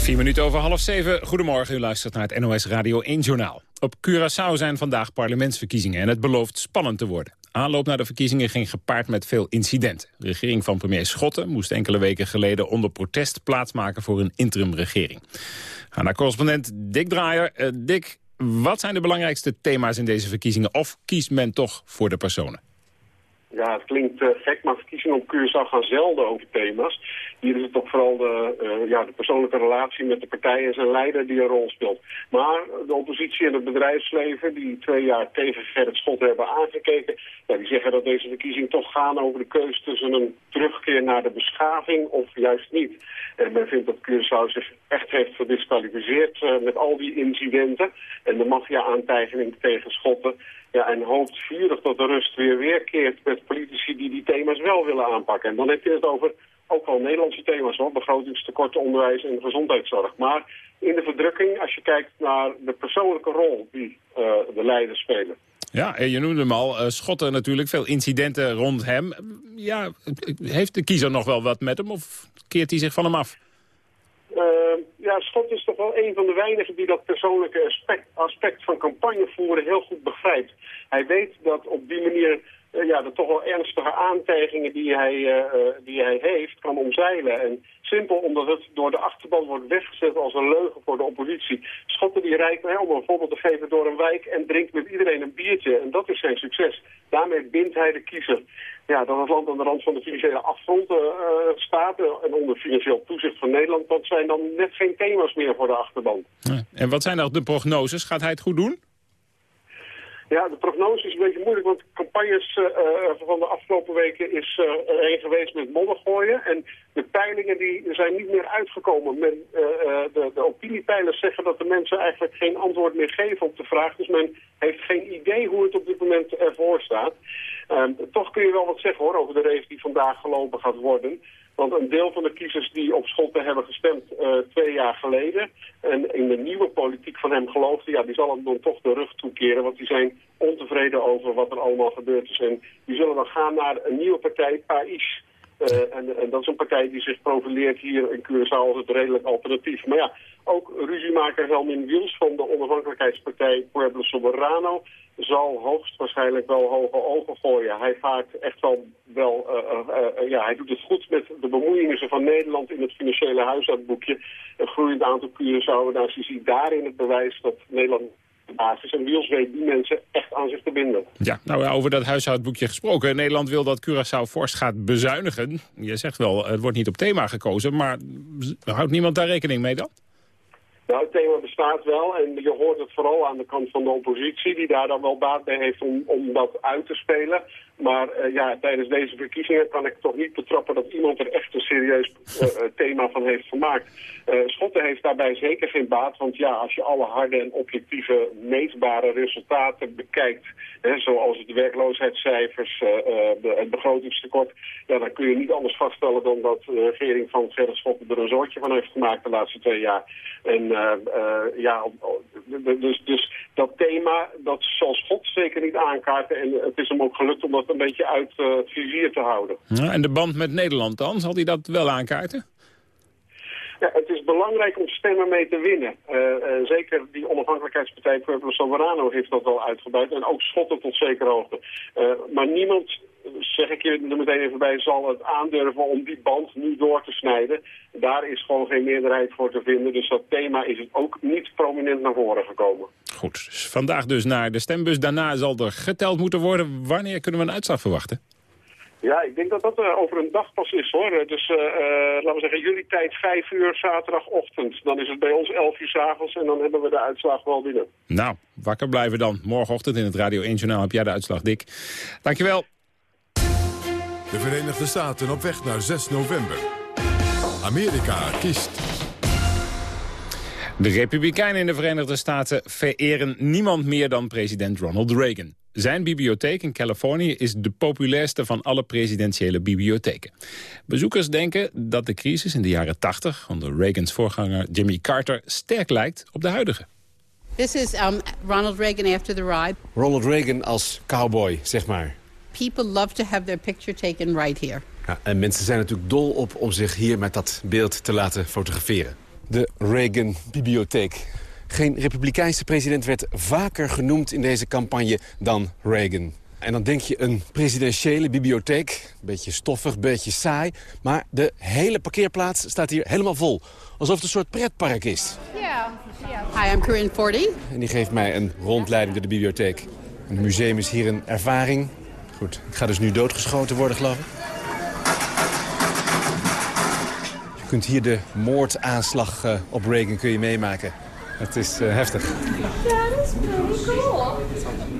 Vier minuten over half zeven. Goedemorgen, u luistert naar het NOS Radio 1 Journaal. Op Curaçao zijn vandaag parlementsverkiezingen en het belooft spannend te worden. Aanloop naar de verkiezingen ging gepaard met veel incidenten. De regering van premier Schotten moest enkele weken geleden onder protest plaatsmaken voor een interimregering. Ga naar correspondent Dick Draaier. Uh, Dick, wat zijn de belangrijkste thema's in deze verkiezingen? Of kiest men toch voor de personen?
Ja, het klinkt uh, gek, maar verkiezingen op Curaçao gaan zelden over thema's. Hier is het toch vooral de, uh, ja, de persoonlijke relatie met de partij en zijn leider die een rol speelt. Maar de oppositie en het bedrijfsleven die twee jaar tegen Gerrit Schot hebben aangekeken... Ja, die zeggen dat deze verkiezingen toch gaan over de keuze tussen een terugkeer naar de beschaving of juist niet. En men vindt dat Curaçao zich echt heeft gedisqualificeerd uh, met al die incidenten en de maffia-aantijgening tegen Schotten. Ja, en hoopt vurig dat de rust weer weerkeert met politici die die thema's wel willen aanpakken. En dan heb je het over ook wel Nederlandse thema's hoor, begrotingstekort, onderwijs en gezondheidszorg. Maar in de verdrukking, als je kijkt naar de persoonlijke rol die uh, de leiders spelen.
Ja, en je noemde hem al, uh, Schotten natuurlijk, veel incidenten rond hem. Ja, heeft de kiezer nog wel wat met hem of keert hij zich van hem af?
Uh, ja, Schot is toch wel een van de weinigen die dat persoonlijke aspect, aspect van campagne voeren heel goed begrijpt. Hij weet dat op die manier ja, de toch wel ernstige aantijgingen die hij, uh, die hij heeft kan omzeilen. En simpel omdat het door de achterban wordt weggezet als een leugen voor de oppositie. Schotten die rijdt, hè, om een voorbeeld te geven, door een wijk en drinkt met iedereen een biertje. En dat is zijn succes. Daarmee bindt hij de kiezer. Ja, dat het land aan de rand van de financiële afgrond staat en onder financieel toezicht van Nederland, dat zijn dan net geen thema's meer voor de achterban.
En wat zijn nou de prognoses? Gaat hij het goed doen?
Ja, de prognose is een beetje moeilijk, want campagnes uh, van de afgelopen weken is uh, er een geweest met modder gooien. En de peilingen die zijn niet meer uitgekomen. Men, de, de opiniepeilers zeggen dat de mensen eigenlijk geen antwoord meer geven op de vraag. Dus men heeft geen idee hoe het op dit moment ervoor staat. Ehm, toch kun je wel wat zeggen hoor over de race die vandaag gelopen gaat worden. Want een deel van de kiezers die op Schotten hebben gestemd uh, twee jaar geleden... en in de nieuwe politiek van hem geloofden... ja, die zal hem dan toch de rug toekeren. Want die zijn ontevreden over wat er allemaal gebeurd is. En die zullen dan gaan naar een nieuwe partij, PAIS. Uh, en, en, dat is een partij die zich profileert hier in Curaçao als het redelijk alternatief. Maar ja, ook ruziemaker Helmin Wiels van de onafhankelijkheidspartij Pueblo Soberano zal hoogstwaarschijnlijk wel hoge ogen gooien. Hij vaart echt wel, wel uh, uh, uh, ja, hij doet het goed met de bemoeienissen van Nederland in het financiële huishoudboekje. Een groeiend aantal Curaçao, nou, je ziet daarin het bewijs dat Nederland basis. En Wiels weet die mensen echt aan zich te binden.
Ja, nou over dat huishoudboekje gesproken. Nederland wil dat Curaçao fors gaat bezuinigen. Je zegt wel, het wordt niet op thema gekozen, maar houdt niemand daar rekening mee dan?
Nou, het thema bestaat wel en je hoort het vooral aan de kant van de oppositie... die daar dan wel baat bij heeft om, om dat uit te spelen. Maar uh, ja, tijdens deze verkiezingen kan ik toch niet betrappen dat iemand er echt een serieus uh, thema van heeft gemaakt. Uh, Schotten heeft daarbij zeker geen baat, want ja, als je alle harde en objectieve meetbare resultaten bekijkt, hè, zoals de werkloosheidscijfers, de, het begrotingstekort, ja, dan kun je niet anders vaststellen dan dat de regering van Gerrit Schotten er een zoortje van heeft gemaakt de laatste twee jaar. En ja, dus, dus dat thema, dat zal Schot zeker niet aankaarten en het is hem ook gelukt om dat een beetje uit uh, het vizier te houden.
Ja, en de band met Nederland dan? Zal hij dat wel aankaarten?
Ja, het is belangrijk om stemmen mee te winnen. Uh, uh, zeker die onafhankelijkheidspartij Pueblo Soberano heeft dat wel uitgebuit. En ook Schotten tot zekere hoogte. Uh, maar niemand, zeg ik je er meteen even bij, zal het aandurven om die band nu door te snijden. Daar is gewoon geen meerderheid voor te vinden. Dus dat thema is ook niet prominent naar voren gekomen.
Goed, dus vandaag dus naar de stembus. Daarna zal er geteld moeten worden. Wanneer kunnen we een uitslag verwachten?
Ja, ik denk dat dat uh, over een dag pas is hoor. Dus uh, uh, laten we zeggen, jullie tijd 5 uur zaterdagochtend. Dan is het bij ons 11 uur s'avonds en dan hebben we de uitslag wel binnen.
Nou, wakker blijven dan. Morgenochtend in het Radio 1 Journaal heb jij de uitslag, Dick. Dankjewel.
De Verenigde Staten op weg naar 6 november. Amerika kiest.
De Republikeinen in de Verenigde Staten vereren niemand meer dan president Ronald Reagan. Zijn bibliotheek in Californië is de populairste van alle presidentiële bibliotheken. Bezoekers denken dat de crisis in de jaren 80 onder Reagans voorganger Jimmy Carter sterk lijkt op de huidige.
This is um, Ronald Reagan after the ride.
Ronald Reagan als cowboy, zeg maar.
People love to have their picture taken right here.
Ja, en mensen zijn natuurlijk dol op om zich hier met dat beeld te laten fotograferen. De Reagan Bibliotheek. Geen republikeinse president werd vaker genoemd in deze campagne dan Reagan. En dan denk je een presidentiële bibliotheek. Beetje stoffig, beetje saai. Maar de hele parkeerplaats staat hier helemaal vol. Alsof het een soort pretpark is.
Ja. Yeah. Hi, I'm Corinne Forty.
En die geeft mij een rondleiding door de bibliotheek. Het museum is hier een ervaring. Goed, ik ga dus nu doodgeschoten worden, geloof ik. Je kunt hier de moordaanslag uh, op Reagan kun je meemaken. Het is uh, heftig.
That is pretty cool.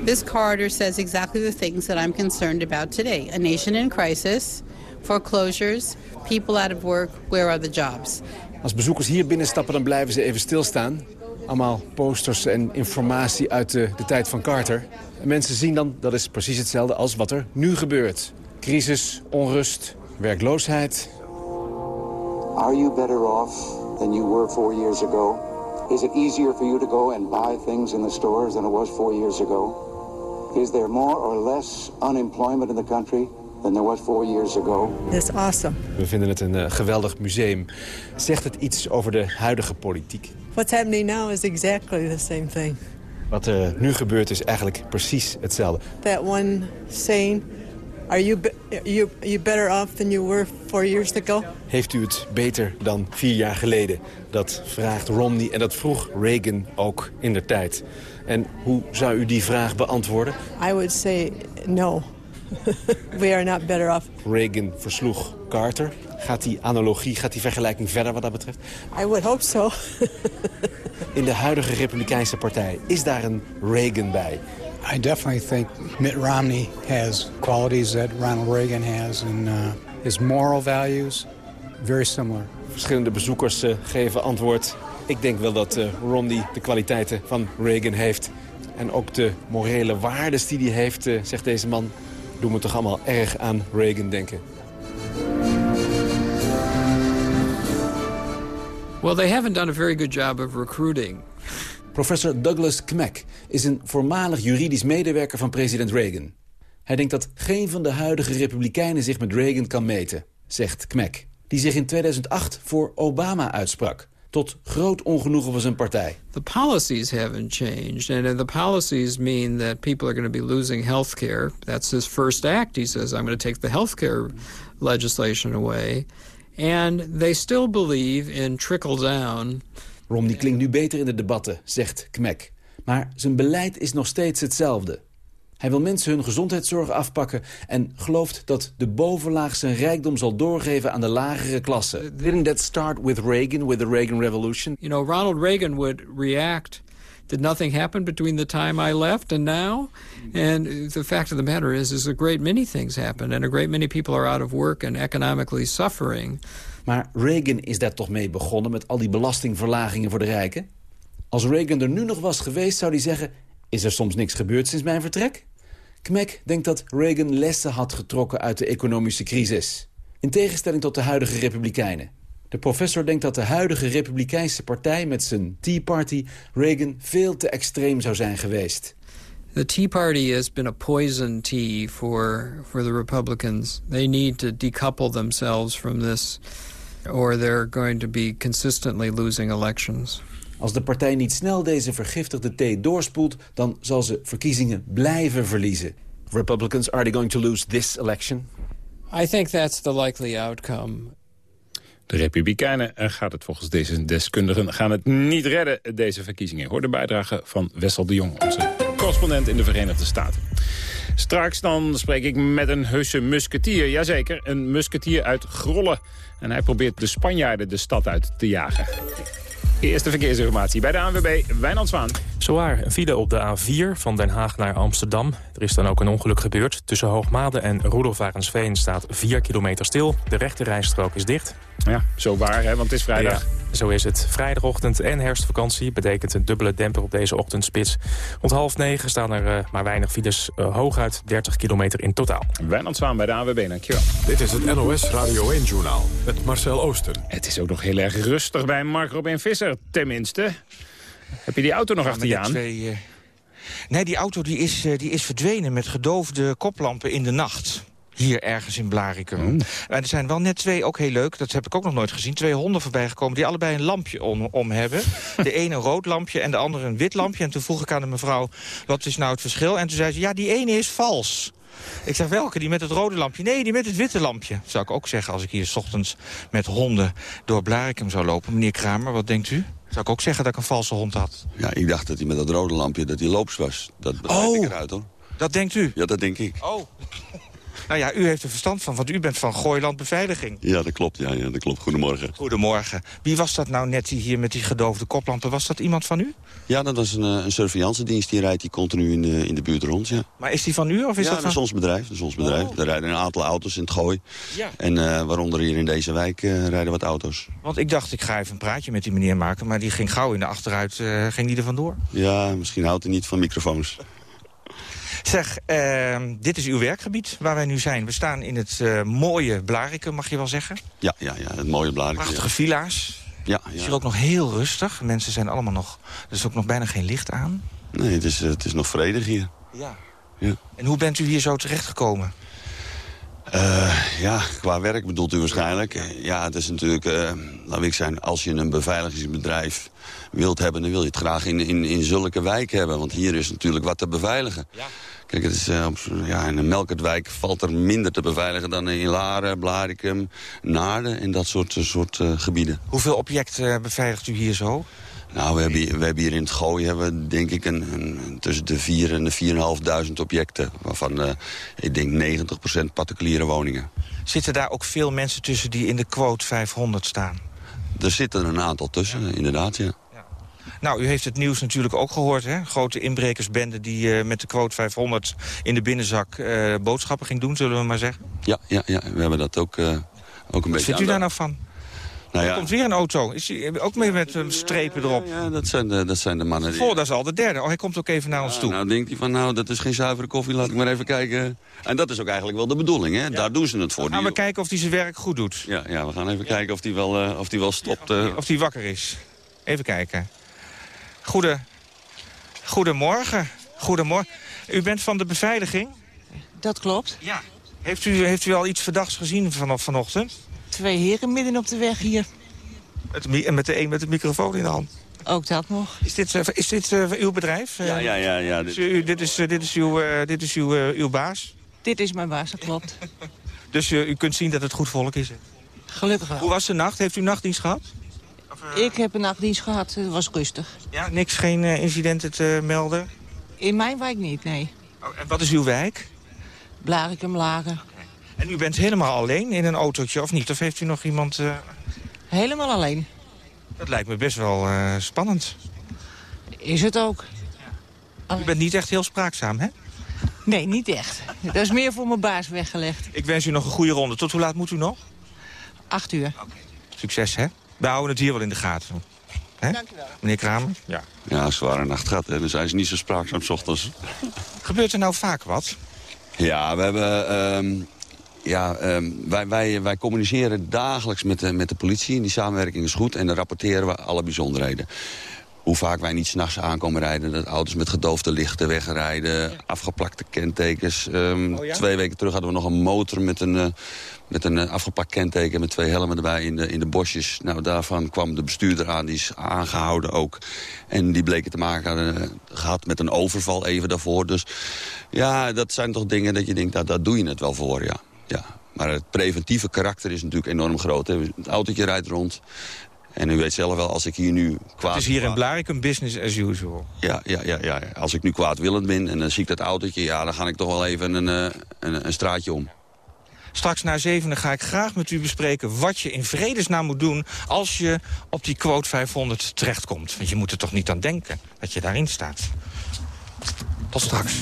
This corridor says exactly the things that I'm concerned about today. A nation in crisis, foreclosures, people out of work, where are the jobs?
Als bezoekers hier binnenstappen, dan blijven ze even stilstaan. Allemaal posters en informatie uit de, de tijd van Carter. En mensen zien dan, dat is precies hetzelfde als wat er nu gebeurt. Crisis, onrust, werkloosheid.
Are you better off than you were four years ago? Is it easier for you to go and buy things in the stores than it was four years ago? Is there more or less unemployment in the country than there was four years ago?
That's awesome.
We vinden het een uh, geweldig museum. Zegt het iets over de huidige politiek?
What's happening now is exactly the same thing.
Wat er nu gebeurt is eigenlijk precies hetzelfde.
That one saying, are you, you, you better off than you were four years ago?
Heeft u het beter dan vier jaar geleden? Dat vraagt Romney en dat vroeg Reagan ook in de tijd. En hoe zou u die vraag beantwoorden?
I would say no. We are not better off.
Reagan versloeg Carter. Gaat die analogie, gaat die vergelijking verder wat dat betreft?
I would hope so.
In de huidige Republikeinse partij, is daar een Reagan bij?
I definitely think Mitt Romney has qualities that Ronald Reagan has. And uh, his moral values, very similar.
Verschillende bezoekers uh, geven antwoord. Ik denk wel dat uh, Romney de kwaliteiten van Reagan heeft. En ook de morele waardes die hij heeft, uh, zegt deze man... doen me toch allemaal erg aan Reagan denken.
Well, they haven't done a very good job of recruiting.
Professor Douglas Kmek is een voormalig juridisch medewerker van president Reagan. Hij denkt dat geen van de huidige republikeinen zich met Reagan kan meten, zegt Kmek. Die zich in 2008 voor Obama uitsprak. Tot groot ongenoegen van zijn partij.
The policies haven't changed. And the policies mean that people are going to be losing health care. That's his first act. He says, I'm going to take the health care legislation away. And they still believe in trickle-down.
Romney klinkt nu beter in de debatten, zegt Kmek. Maar zijn beleid is nog steeds hetzelfde. Hij wil mensen hun gezondheidszorg afpakken... en gelooft dat de bovenlaag zijn rijkdom zal doorgeven aan de lagere klasse. Didn't that start with Reagan, with the Reagan Revolution?
You know, Ronald Reagan would react... Did nothing happen between the time I left and now? And the fact of the matter is, is a great many things happened. And a great many people are out of work and economically suffering.
Maar Reagan is daar toch mee begonnen met al die belastingverlagingen voor de rijken? Als Reagan er nu nog was geweest, zou hij zeggen... is er soms niks gebeurd sinds mijn vertrek? Kmek denkt dat Reagan lessen had getrokken uit de economische crisis. In tegenstelling tot de huidige republikeinen. De professor denkt dat de huidige republikeinse partij met zijn Tea Party... Reagan veel te extreem zou zijn geweest.
The Tea Party has been a poison tea for, for the Republicans. They need to decouple themselves from this... or they're going to be consistently losing elections.
Als de partij niet snel deze vergiftigde thee doorspoelt... dan zal ze verkiezingen blijven verliezen. Republicans, are they going to lose this election?
I think that's the likely outcome.
De Republikeinen, gaat het volgens deze deskundigen, gaan het niet redden, deze verkiezingen. Hoor de bijdrage van Wessel de Jong, onze correspondent in de Verenigde Staten. Straks dan spreek ik met een heuse musketier. Jazeker, een musketier uit Grollen. En hij probeert de Spanjaarden de stad uit te jagen. Eerste verkeersinformatie bij de ANWB, Wijnand Zwaan.
Zowaar, een file op de A4 van Den Haag naar Amsterdam. Er is dan ook een ongeluk gebeurd. Tussen Hoogmade en Roelofarensveen staat 4 kilometer stil. De rechte rijstrook is dicht.
Ja, zo waar, hè, want het is vrijdag.
Ja, zo is het. Vrijdagochtend en herfstvakantie betekent een dubbele demper op deze ochtendspits. Rond half negen staan er uh, maar weinig files, uh, hooguit 30 kilometer in totaal.
Wijnand Zwaan bij de AWB, dankjewel.
Dit is het NOS Radio 1-journaal met Marcel Oosten.
Het is ook nog heel erg rustig bij Mark Robin Visser, tenminste. Heb je die auto nog achter je aan?
Twee, uh... Nee, die auto die is, die is verdwenen met gedoofde koplampen in de nacht. Hier ergens in Blarikum. Mm. En er zijn wel net twee, ook heel leuk, dat heb ik ook nog nooit gezien... twee honden voorbij gekomen die allebei een lampje om, om hebben. De ene een rood lampje en de andere een wit lampje. En toen vroeg ik aan de mevrouw, wat is nou het verschil? En toen zei ze, ja, die ene is vals. Ik zeg, welke? Die met het rode lampje? Nee, die met het witte lampje. Zou ik ook zeggen als ik hier s ochtends met honden door Blarikum zou lopen. Meneer Kramer, wat denkt u? Zou ik ook zeggen dat ik een valse hond had?
Ja, ik dacht dat hij met dat rode lampje dat hij loops was. Dat begrijp
oh,
ik eruit, hoor.
Dat denkt u?
Ja, dat denk ik.
Oh. Nou ja, u heeft er verstand van, want u bent van Gooiland Beveiliging.
Ja, dat klopt. Ja, ja, dat klopt. Goedemorgen.
Goedemorgen. Wie was dat nou net die hier met die gedoofde koplampen? Was dat iemand van u?
Ja, dat was een, eh, een surveillance-dienst. Die rijdt die continu in de, in de buurt rond, ja.
Maar is die van u of is
ja,
dat van...
dat is ons bedrijf. Dat is ons bedrijf.
Oh.
Er rijden een aantal auto's in het gooi.
Ja.
En eh, waaronder hier in deze wijk eh, rijden wat auto's.
Want ik dacht, ik ga even een praatje met die meneer maken... maar die ging gauw in de achteruit, ging die er vandoor.
Ja, misschien houdt hij niet van microfoons.
Zeg, ehm, dit is uw werkgebied waar wij nu zijn. We staan in het eh, mooie Blarikum, mag je wel zeggen.
Ja, ja, ja het mooie blaadje.
Prachtige villa's.
Ja,
Het is
ja.
hier ook nog heel rustig. Mensen zijn allemaal nog... Er is ook nog bijna geen licht aan.
Nee, het is, eh, het is nog vredig hier.
Ja.
Ja.
En hoe bent u hier zo terechtgekomen?
Eh, ja, qua werk bedoelt u waarschijnlijk. Ja, het is natuurlijk, eh laat ik zijn, als je een beveiligingsbedrijf wilt hebben... dan wil je het graag in, in, in zulke wijk hebben. Want hier is natuurlijk wat te beveiligen. Kijk, het is, eh, ja, in een Melkertwijk valt er minder te beveiligen... dan in Laren, Blaricum, Naarden en dat soort, soort gebieden.
Hoeveel objecten beveiligt u hier zo?
Nou, we hebben, hier- we hebben hier in het Gooi hebben denk ik een, een, tussen de 4 en de 4.500 objecten. Waarvan eh, ik denk 90% particuliere woningen.
Zitten daar ook veel mensen tussen die in de quote 500 staan?
Er zitten een aantal tussen, inderdaad, ja.
Nou, u heeft het nieuws natuurlijk ook gehoord, hè? Grote inbrekersbende die eh, met de quote 500 in de binnenzak eh, boodschappen ging doen, zullen we maar zeggen.
Ja, ja, ja we hebben dat ook, ook een
Wat
beetje...
vindt u daar nou van?
Nou
Er
ja,
komt weer een auto. Is die, ook mee met eh, strepen erop?
ja, dat zijn de, dat zijn de mannen die...
Voor, dat is al de derde. Oh, hij komt ook even naar ons toe.
Nou, denkt hij van, nou, dat is geen zuivere koffie, laat ik maar even kijken. En dat is ook eigenlijk wel de bedoeling, hè? Daar doen ze het voor.
Gaan we kijken of hij zijn werk goed doet.
ja, ja, we gaan even kijken of die wel, eh, of die wel stopt. eh.
Of hij wakker is. Even kijken. Goede, goedemorgen. Goedemorgen. U bent van de beveiliging?
Dat klopt.
Ja. Heeft u, heeft u al iets verdachts gezien vanaf vanochtend?
Twee heren midden op de weg hier.
Met, en met de een met de microfoon in de hand.
Ook dat nog.
Is dit, eh, is dit eh, uw bedrijf?
Ja, ja, ja. ja
Dit is, u- dit is, eh, dit is, uw, eh, dit is uw, eh, uw baas?
Dit is mijn baas, dat klopt.
Dus eh, u kunt zien dat het goed volk is.
Gelukkig wel.
Hoe was de nacht? Heeft u nachtdienst gehad?
Ik heb een nachtdienst gehad, het was rustig.
Ja, niks, geen eh, incidenten te melden?
In mijn wijk niet, nee.
Oh, en wat is uw wijk?
Blarikum, Lager.
En u bent helemaal alleen in een autootje, of niet? Of heeft u nog iemand... eh,
Helemaal alleen.
Dat lijkt me best wel eh, spannend.
Is het ook?
U bent niet echt heel spraakzaam, hè?
Nee, niet echt. Dat is meer voor mijn baas weggelegd.
Ik wens u nog een goede ronde. Tot hoe laat moet u nog?
Acht uur.
Succes, hè? We houden het hier wel in de gaten. Hè?
Dank u wel.
Meneer Kramer? Ja.
Ja, zware nacht gaat, hè. Dan zijn ze niet zo spraakzaam 's ochtends.
Gebeurt er nou vaak wat?
Ja, we hebben... ehm, ja, ehm, wij, wij, wij communiceren dagelijks met de, met de politie. En die samenwerking is goed. En dan rapporteren we alle bijzonderheden. Hoe vaak wij niet s'nachts aankomen rijden. Dat auto's met gedoofde lichten wegrijden. Afgeplakte kentekens. Ehm,
Oh ja?
Twee weken terug hadden we nog een motor met een, eh, met een afgeplakt kenteken... met twee helmen erbij in de, in de bosjes. Nou, daarvan kwam de bestuurder aan. Die is aangehouden ook. En die bleken te maken eh, gehad met een overval even daarvoor. Dus ja, dat zijn toch dingen dat je denkt... Nou, daar doe je het wel voor, ja. Ja. Maar het preventieve karakter is natuurlijk enorm groot. Hè. Het autootje rijdt rond. En u weet zelf wel, als ik hier nu kwaad...
Het is hier in
kwaad-
Blarikum business as usual.
ja, ja, ja, ja, als ik nu kwaadwillend ben en dan zie ik dat autootje... ja, dan ga ik toch wel even een, eh, een, een straatje om.
Straks na zevenen ga ik graag met u bespreken wat je in vredesnaam moet doen... als je op die quote 500 terechtkomt. Want je moet er toch niet aan denken dat je daarin staat. Tot straks.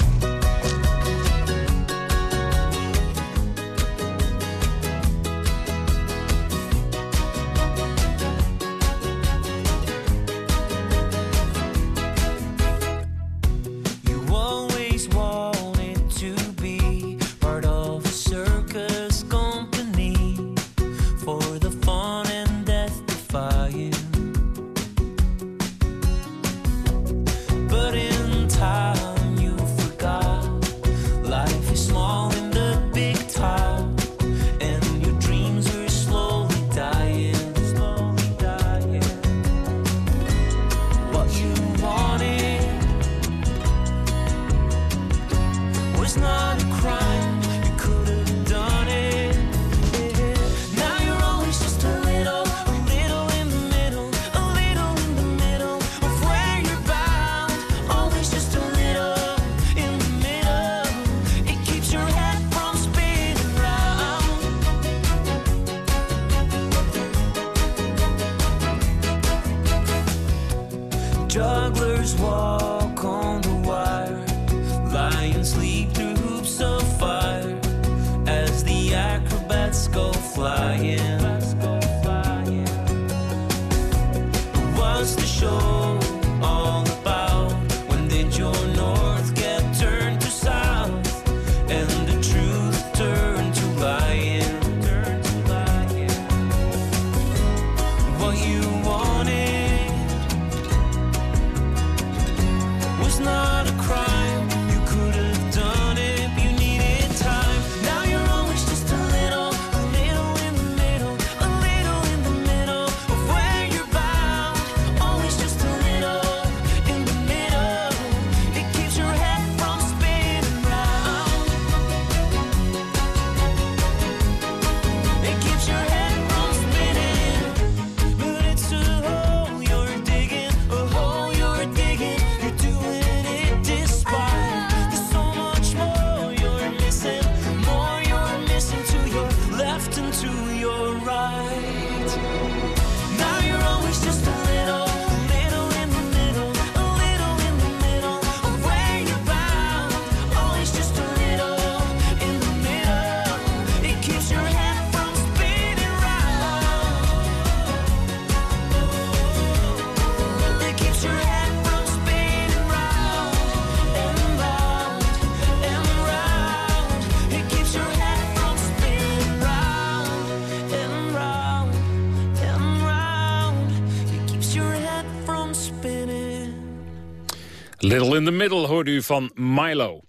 Little in the Middle
hoorde u van Milo.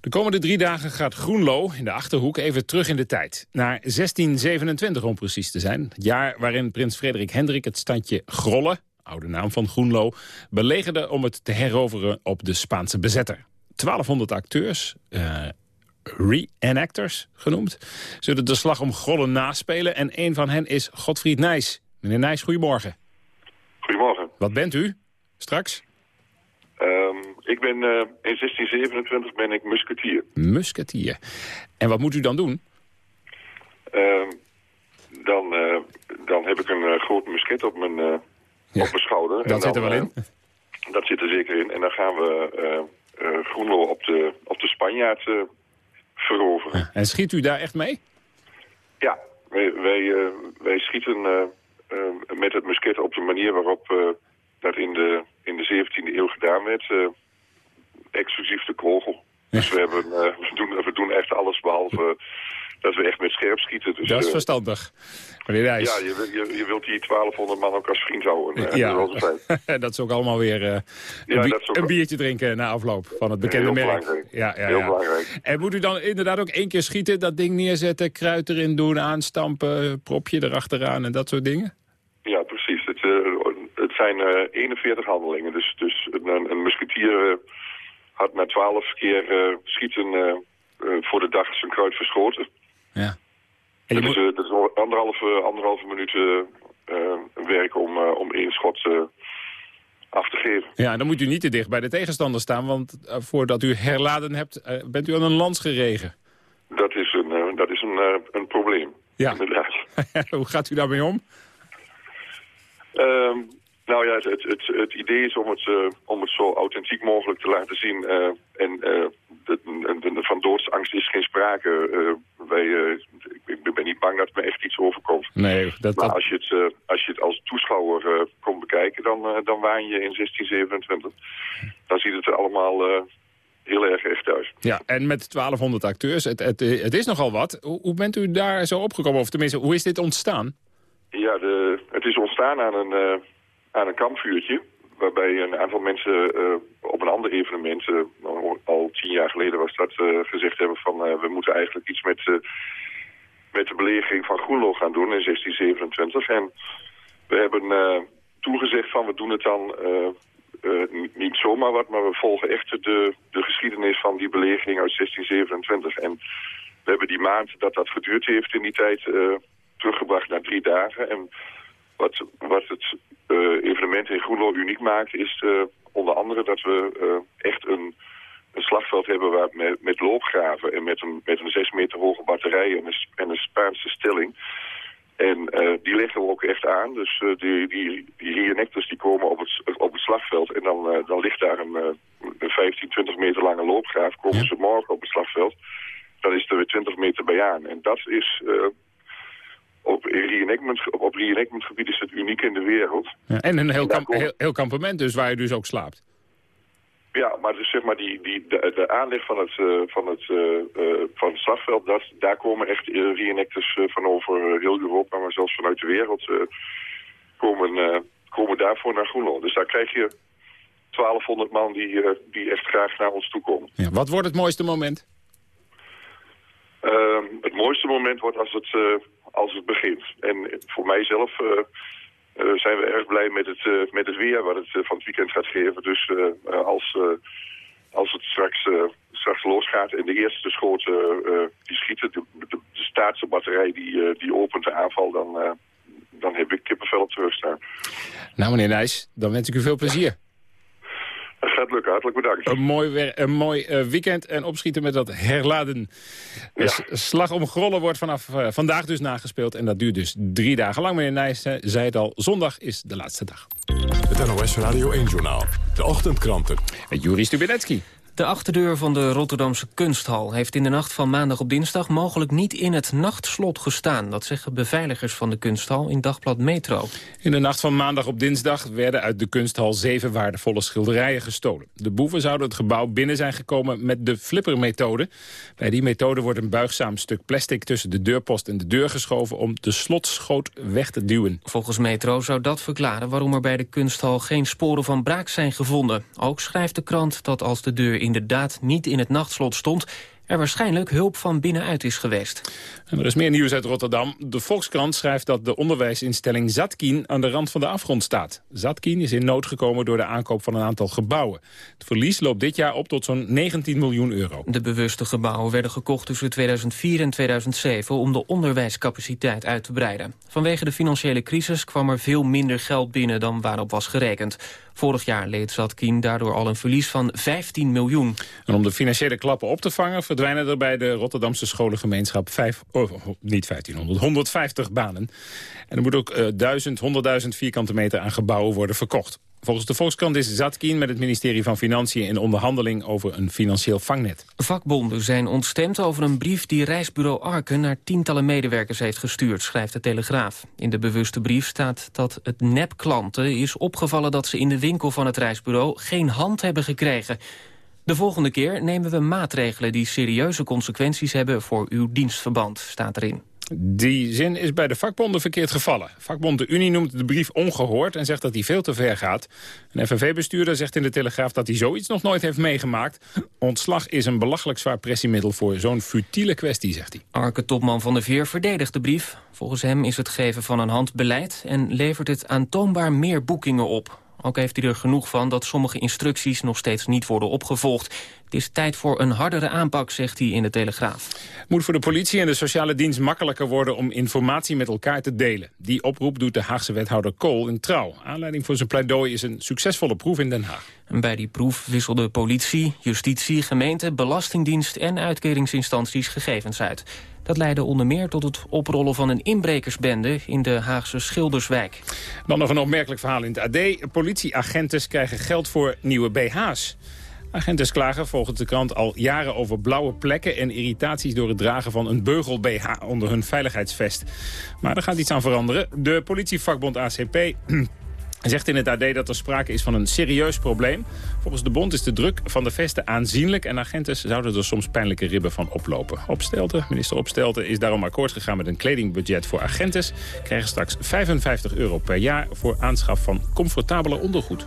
De komende drie dagen gaat Groenlo in de Achterhoek even terug in de tijd. Naar 1627 om precies te zijn. Het jaar waarin prins Frederik Hendrik het standje Grolle, oude naam van Groenlo, belegerde om het te heroveren op de Spaanse bezetter. 1200 acteurs, eh re-enactors genoemd, zullen de slag om Grolle naspelen. En een van hen is Godfried Nijs. Meneer Nijs, goedemorgen.
Goedemorgen.
Wat bent u straks?
Ehm, ik ben eh, in 1627 ben ik musketier.
Musketier. En wat moet u dan doen?
Ehm, dan, eh, dan heb ik een eh, groot musket op mijn, op mijn schouder.
Dat
En
zit er wel in.
dat zit er zeker in. En dan gaan we Groenlo op de, op de Spanjaard veroveren.
En schiet u daar echt mee?
Ja, wij, wij, wij schieten met het musket op de manier waarop dat in de, in de 17e eeuw gedaan werd. eh, exclusief de kogel. Dus we, hebben, eh, we, doen, we doen echt alles behalve dat we echt met scherp schieten. Dus,
Dat is
eh,
verstandig. Meneer Nijs.
ja, je, je, je wilt die 1200 man ook als vriend houden.
Ja,
zijn.
dat is ook allemaal weer een,
Ja,
bi-
dat is ook-
een biertje drinken na afloop van het bekende
Heel
merk.
belangrijk.
Ja, ja,
Heel
ja.
belangrijk.
En moet u dan inderdaad ook één keer schieten, dat ding neerzetten, kruid erin doen, aanstampen, propje erachteraan en dat soort dingen?
Ja, precies. Het, eh, het zijn eh, 41 handelingen. Dus, dus een, een musketier eh, had na 12 keer eh, schieten eh, eh, voor de dag zijn kruid verschoten.
Ja.
En dat, is, eh, dat is anderhalve, anderhalve minuut eh, eh, werk om, eh, om één schot eh, af te geven.
Ja, dan moet u niet te dicht bij de tegenstander staan, want eh, voordat u herladen hebt, eh, bent u aan een lans geregen.
Dat is een, eh, dat is een, eh, een probleem.
Ja.
Inderdaad.
Hoe gaat u daarmee om?
Ehm, nou ja, het, het, het, het idee is om het, eh, om het zo authentiek mogelijk te laten zien. eh, en eh, de, van doodsangst is geen sprake. Wij, ik, ben niet bang dat me echt iets overkomt.
Nee, dat,
Maar
dat,
als je het, als, je het als toeschouwer komt bekijken, dan, dan waan je in 1627. Dan ziet het er allemaal heel erg echt uit.
ja, en met 1200 acteurs, het, het, het is nogal wat. Hoe, hoe bent u daar zo opgekomen? Of tenminste, hoe is dit ontstaan?
Ja, de, het is ontstaan aan een, aan een kampvuurtje. Waarbij een aantal mensen eh, op een ander evenement, eh, al- tien jaar geleden was dat, eh, gezegd hebben van we moeten eigenlijk iets met, met de belegering van Groenlo gaan doen in 1627. En we hebben toegezegd van we doen het dan niet- zomaar wat, maar we volgen echt de, de geschiedenis van die belegering uit 1627. En we hebben die maand dat dat geduurd heeft in die tijd teruggebracht naar drie dagen. En wat, wat het eh, evenement in Groenlo uniek maakt is eh, onder andere dat we eh, echt een, een slagveld hebben waar met, met loopgraven en met een, met een zes meter hoge batterij en een, en een Spaanse stelling. En die leggen we ook echt aan. Dus die, die, die reenactors die komen op het, op het slagveld en dan, dan ligt daar een, een 15, 20 meter lange loopgraaf. Komen ze morgen op het slagveld, dan is er weer 20 meter bij aan. En dat is... op reenactment, op reenactment gebied is het uniek in de wereld.
Ja, en een heel, kamp, heel, heel kampement dus, waar u dus ook slaapt.
Ja, maar dus zeg maar die, die, de, de aanleg van het, eh, van het, eh, eh, van het slagveld, dat, daar komen echt reenactors van over heel Europa, maar zelfs vanuit de wereld komen, komen daarvoor naar Groenland. Dus daar krijg je 1200 man die, die echt graag naar ons toe komen.
Ja, wat wordt het mooiste moment?
Ehm, het mooiste moment wordt als het, als het begint. En voor mijzelf eh, eh, zijn we erg blij met het, eh, met het weer wat het van het weekend gaat geven. Dus als, als het straks, straks losgaat en de eerste schoten die schieten, de, de, staatse batterij die, die opent de aanval, dan, dan heb ik kippenvel op terugstaan.
Nou, meneer Nijs, dan wens ik u veel plezier.
Dat gaat lukken, hartelijk bedankt.
Een mooi, een mooi eh, weekend en opschieten met dat herladen. De s- slag om Grollen wordt vanaf eh, vandaag dus nagespeeld. En dat duurt dus drie dagen lang. Meneer Nijs eh, zei het al, zondag is de laatste dag.
Het NOS Radio 1-journaal. De ochtendkranten.
Juri Stubenetski.
De achterdeur van de Rotterdamse kunsthal heeft in de nacht van maandag op dinsdag mogelijk niet in het nachtslot gestaan. Dat zeggen beveiligers van de kunsthal in dagblad Metro.
In de nacht van maandag op dinsdag werden uit de kunsthal zeven waardevolle schilderijen gestolen. De boeven zouden het gebouw binnen zijn gekomen met de flippermethode. Bij die methode wordt een buigzaam stuk plastic tussen de deurpost en de deur geschoven om de slotschoot weg te duwen.
Volgens Metro zou dat verklaren waarom er bij de kunsthal geen sporen van braak zijn gevonden. Ook schrijft de krant dat als de deur inderdaad niet in het nachtslot stond... er waarschijnlijk hulp van binnenuit is geweest.
En er is meer nieuws uit Rotterdam. De Volkskrant schrijft dat de onderwijsinstelling Zatkin aan de rand van de afgrond staat. Zatkin is in nood gekomen door de aankoop van een aantal gebouwen. Het verlies loopt dit jaar op tot zo'n 19 miljoen euro.
De bewuste gebouwen werden gekocht tussen 2004 en 2007 om de onderwijscapaciteit uit te breiden. Vanwege de financiële crisis kwam er veel minder geld binnen dan waarop was gerekend. Vorig jaar leed Zatkin daardoor al een verlies van 15 miljoen.
En om de financiële klappen op te vangen... verdwijnen er bij de Rotterdamse scholengemeenschap vijf, oh, niet 1500, 150 banen. En er moet ook eh, 1000, 100.000 vierkante meter aan gebouwen worden verkocht. Volgens de Volkskrant is Zatkin met het ministerie van Financiën... in onderhandeling over een financieel vangnet.
Vakbonden zijn ontstemd over een brief die reisbureau Arken naar tientallen medewerkers heeft gestuurd, schrijft de Telegraaf. In de bewuste brief staat dat het nep-klanten is opgevallen dat ze in de winkel van het reisbureau geen hand hebben gekregen. De volgende keer nemen we maatregelen die serieuze consequenties hebben voor uw dienstverband, staat erin.
Die zin is bij de vakbonden verkeerd gevallen. Vakbond De Unie noemt de brief ongehoord en zegt dat hij veel te ver gaat. Een FNV-bestuurder zegt in de Telegraaf dat hij zoiets nog nooit heeft meegemaakt. Ontslag is een belachelijk zwaar pressiemiddel voor zo'n futiele kwestie, zegt hij.
Arke-topman Van der Veer verdedigt de brief. Volgens hem is het geven van een hand beleid en levert het aantoonbaar meer boekingen op. Ook heeft hij er genoeg van dat sommige instructies nog steeds niet worden opgevolgd. Het is tijd voor een hardere aanpak, zegt hij in de Telegraaf.
Het moet voor de politie en de sociale dienst makkelijker worden om informatie met elkaar te delen. Die oproep doet de Haagse wethouder Kool in Trouw. Aanleiding voor zijn pleidooi is een succesvolle proef in Den Haag.
En bij die proef wisselden politie, justitie, gemeente, belastingdienst en uitkeringsinstanties gegevens uit. Dat leidde onder meer tot het oprollen van een inbrekersbende in de Haagse Schilderswijk.
Dan nog een opmerkelijk verhaal in het AD. Politieagenten krijgen geld voor nieuwe BH's. Agenten klagen volgens de krant al jaren over blauwe plekken... en irritaties door het dragen van een beugel-BH onder hun veiligheidsvest. Maar er gaat iets aan veranderen. De politievakbond ACP zegt in het AD dat er sprake is van een serieus probleem. Volgens de bond is de druk van de vesten aanzienlijk... en agenten zouden er soms pijnlijke ribben van oplopen. Opstelten, minister Opstelten is daarom akkoord gegaan met een kledingbudget voor agenten. Krijgen straks 55 euro per jaar voor aanschaf van comfortabeler ondergoed.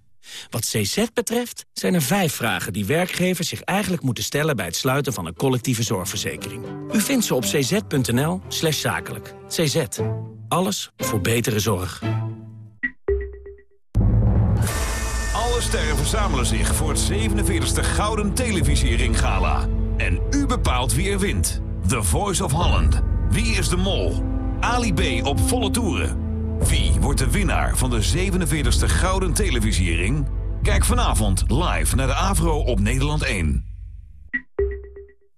Wat CZ betreft zijn er vijf vragen die werkgevers zich eigenlijk moeten stellen... bij het sluiten van een collectieve zorgverzekering. U vindt ze op cz.nl slash zakelijk. CZ. Alles voor betere zorg.
Alle sterren verzamelen zich voor het 47e Gouden Televisiering Gala. En u bepaalt wie er wint. The Voice of Holland. Wie is de mol? Ali B op volle toeren. Wie wordt de winnaar van de 47e Gouden Televisiering? Kijk vanavond live naar de AVRO op Nederland 1.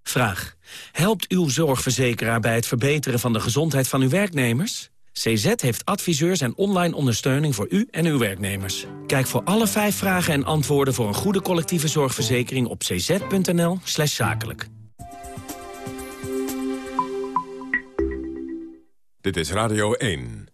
Vraag. Helpt uw zorgverzekeraar bij het verbeteren van de gezondheid van uw werknemers? CZ heeft adviseurs en online ondersteuning voor u en uw werknemers. Kijk voor alle vijf vragen en antwoorden voor een goede collectieve zorgverzekering op cz.nl slash zakelijk.
Dit is Radio 1.